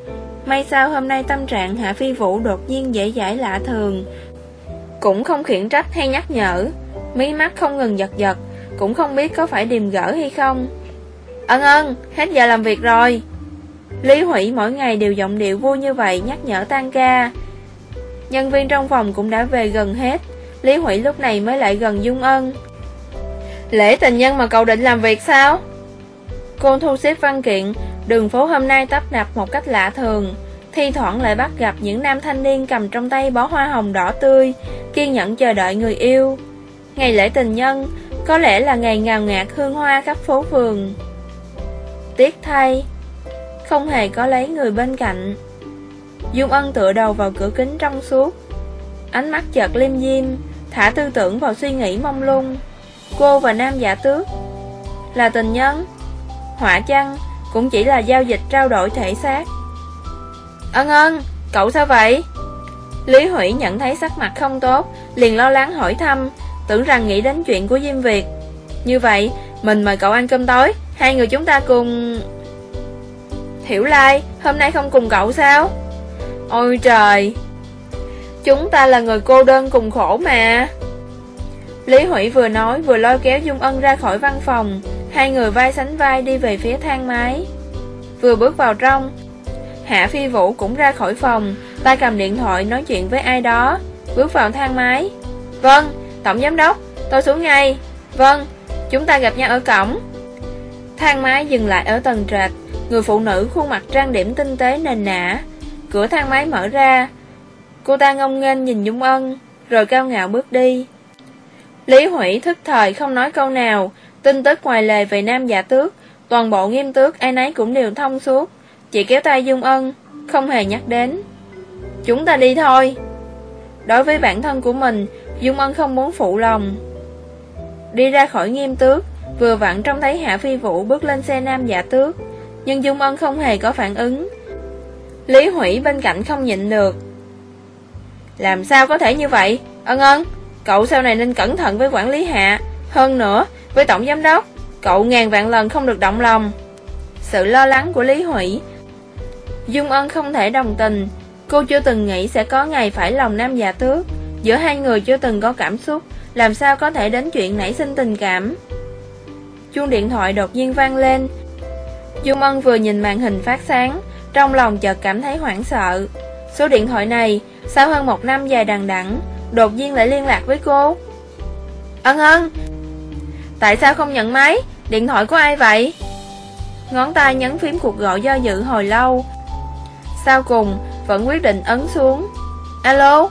May sao hôm nay tâm trạng Hạ Phi Vũ đột nhiên dễ dãi lạ thường. Cũng không khiển trách hay nhắc nhở. Mí mắt không ngừng giật giật Cũng không biết có phải điềm gỡ hay không. Ân ân, hết giờ làm việc rồi. Lý Hủy mỗi ngày đều giọng điệu vui như vậy nhắc nhở tan ca. Nhân viên trong phòng cũng đã về gần hết. Lý Hủy lúc này mới lại gần Dung Ân. Lễ tình nhân mà cậu định làm việc sao? Cô thu xếp văn kiện, đường phố hôm nay tấp nập một cách lạ thường. Thi thoảng lại bắt gặp những nam thanh niên cầm trong tay bó hoa hồng đỏ tươi, kiên nhẫn chờ đợi người yêu. Ngày lễ tình nhân, có lẽ là ngày ngào ngạt hương hoa khắp phố phường. Tiếc thay, không hề có lấy người bên cạnh. Dung Ân tựa đầu vào cửa kính trong suốt, ánh mắt chợt lim diêm, thả tư tưởng vào suy nghĩ mông lung. Cô và nam giả tước là tình nhân, họa chăng cũng chỉ là giao dịch trao đổi thể xác. Ân ân, cậu sao vậy? Lý Hủy nhận thấy sắc mặt không tốt, liền lo lắng hỏi thăm, tưởng rằng nghĩ đến chuyện của Diêm Việt. Như vậy, mình mời cậu ăn cơm tối, hai người chúng ta cùng... Hiểu Lai, hôm nay không cùng cậu sao? Ôi trời! Chúng ta là người cô đơn cùng khổ mà. Lý Hủy vừa nói vừa lôi kéo Dung Ân ra khỏi văn phòng, hai người vai sánh vai đi về phía thang máy. Vừa bước vào trong, Hạ Phi Vũ cũng ra khỏi phòng, tay cầm điện thoại nói chuyện với ai đó, bước vào thang máy. Vâng, Tổng Giám Đốc, tôi xuống ngay. Vâng, chúng ta gặp nhau ở cổng. Thang máy dừng lại ở tầng trệt, người phụ nữ khuôn mặt trang điểm tinh tế nền nã. Cửa thang máy mở ra, cô ta ngông nghênh nhìn Dung Ân, rồi cao ngạo bước đi. Lý Hủy thức thời không nói câu nào, tin tức ngoài lề về nam giả tước, toàn bộ nghiêm tước ai nấy cũng đều thông suốt. chỉ kéo tay Dung Ân, không hề nhắc đến. Chúng ta đi thôi. Đối với bản thân của mình, Dung Ân không muốn phụ lòng. Đi ra khỏi nghiêm tước, vừa vặn trông thấy Hạ Phi Vũ bước lên xe nam giả tước, nhưng Dung Ân không hề có phản ứng. Lý Hủy bên cạnh không nhịn được. Làm sao có thể như vậy? Ân ân, cậu sau này nên cẩn thận với quản lý Hạ. Hơn nữa, với tổng giám đốc, cậu ngàn vạn lần không được động lòng. Sự lo lắng của Lý Hủy. Dung Ân không thể đồng tình. Cô chưa từng nghĩ sẽ có ngày phải lòng nam già tước. Giữa hai người chưa từng có cảm xúc Làm sao có thể đến chuyện nảy sinh tình cảm? Chuông điện thoại đột nhiên vang lên. Dung Ân vừa nhìn màn hình phát sáng Trong lòng chợt cảm thấy hoảng sợ. Số điện thoại này Sau hơn một năm dài đằng đẵng Đột nhiên lại liên lạc với cô. Ân ân Tại sao không nhận máy? Điện thoại của ai vậy? Ngón tay nhấn phím cuộc gọi do dự hồi lâu. Sau cùng, vẫn quyết định ấn xuống. Alo?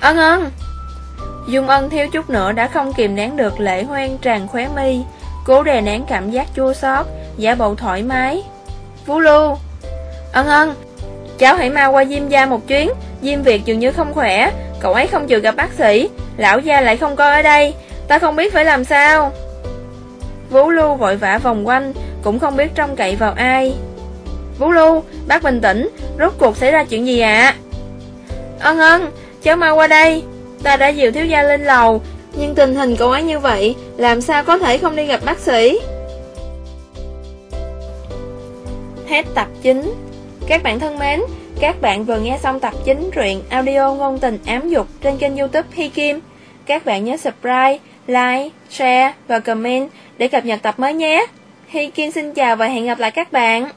Ân ân. Dung ân thiếu chút nữa đã không kìm nén được lệ hoen tràn khóe mi, Cố đè nén cảm giác chua xót, Giả bộ thoải mái. Vũ Lưu. Ân ân. Cháu hãy mau qua Diêm gia một chuyến. Diêm Việt dường như không khỏe, Cậu ấy không chịu gặp bác sĩ. Lão gia lại không coi ở đây. Ta không biết phải làm sao Vũ Lưu vội vã vòng quanh Cũng không biết trông cậy vào ai Vũ Lưu, bác bình tĩnh, rốt cuộc xảy ra chuyện gì ạ? À? Ân ân, cháu mau qua đây. Ta đã dìu thiếu gia lên lầu, nhưng tình hình cậu ấy như vậy, làm sao có thể không đi gặp bác sĩ? Hết tập 9 Các bạn thân mến, các bạn vừa nghe xong tập 9 truyện audio ngôn tình ám dục trên kênh youtube Hi Kim. Các bạn nhớ subscribe, like, share và comment để cập nhật tập mới nhé. Hi Kim xin chào và hẹn gặp lại các bạn.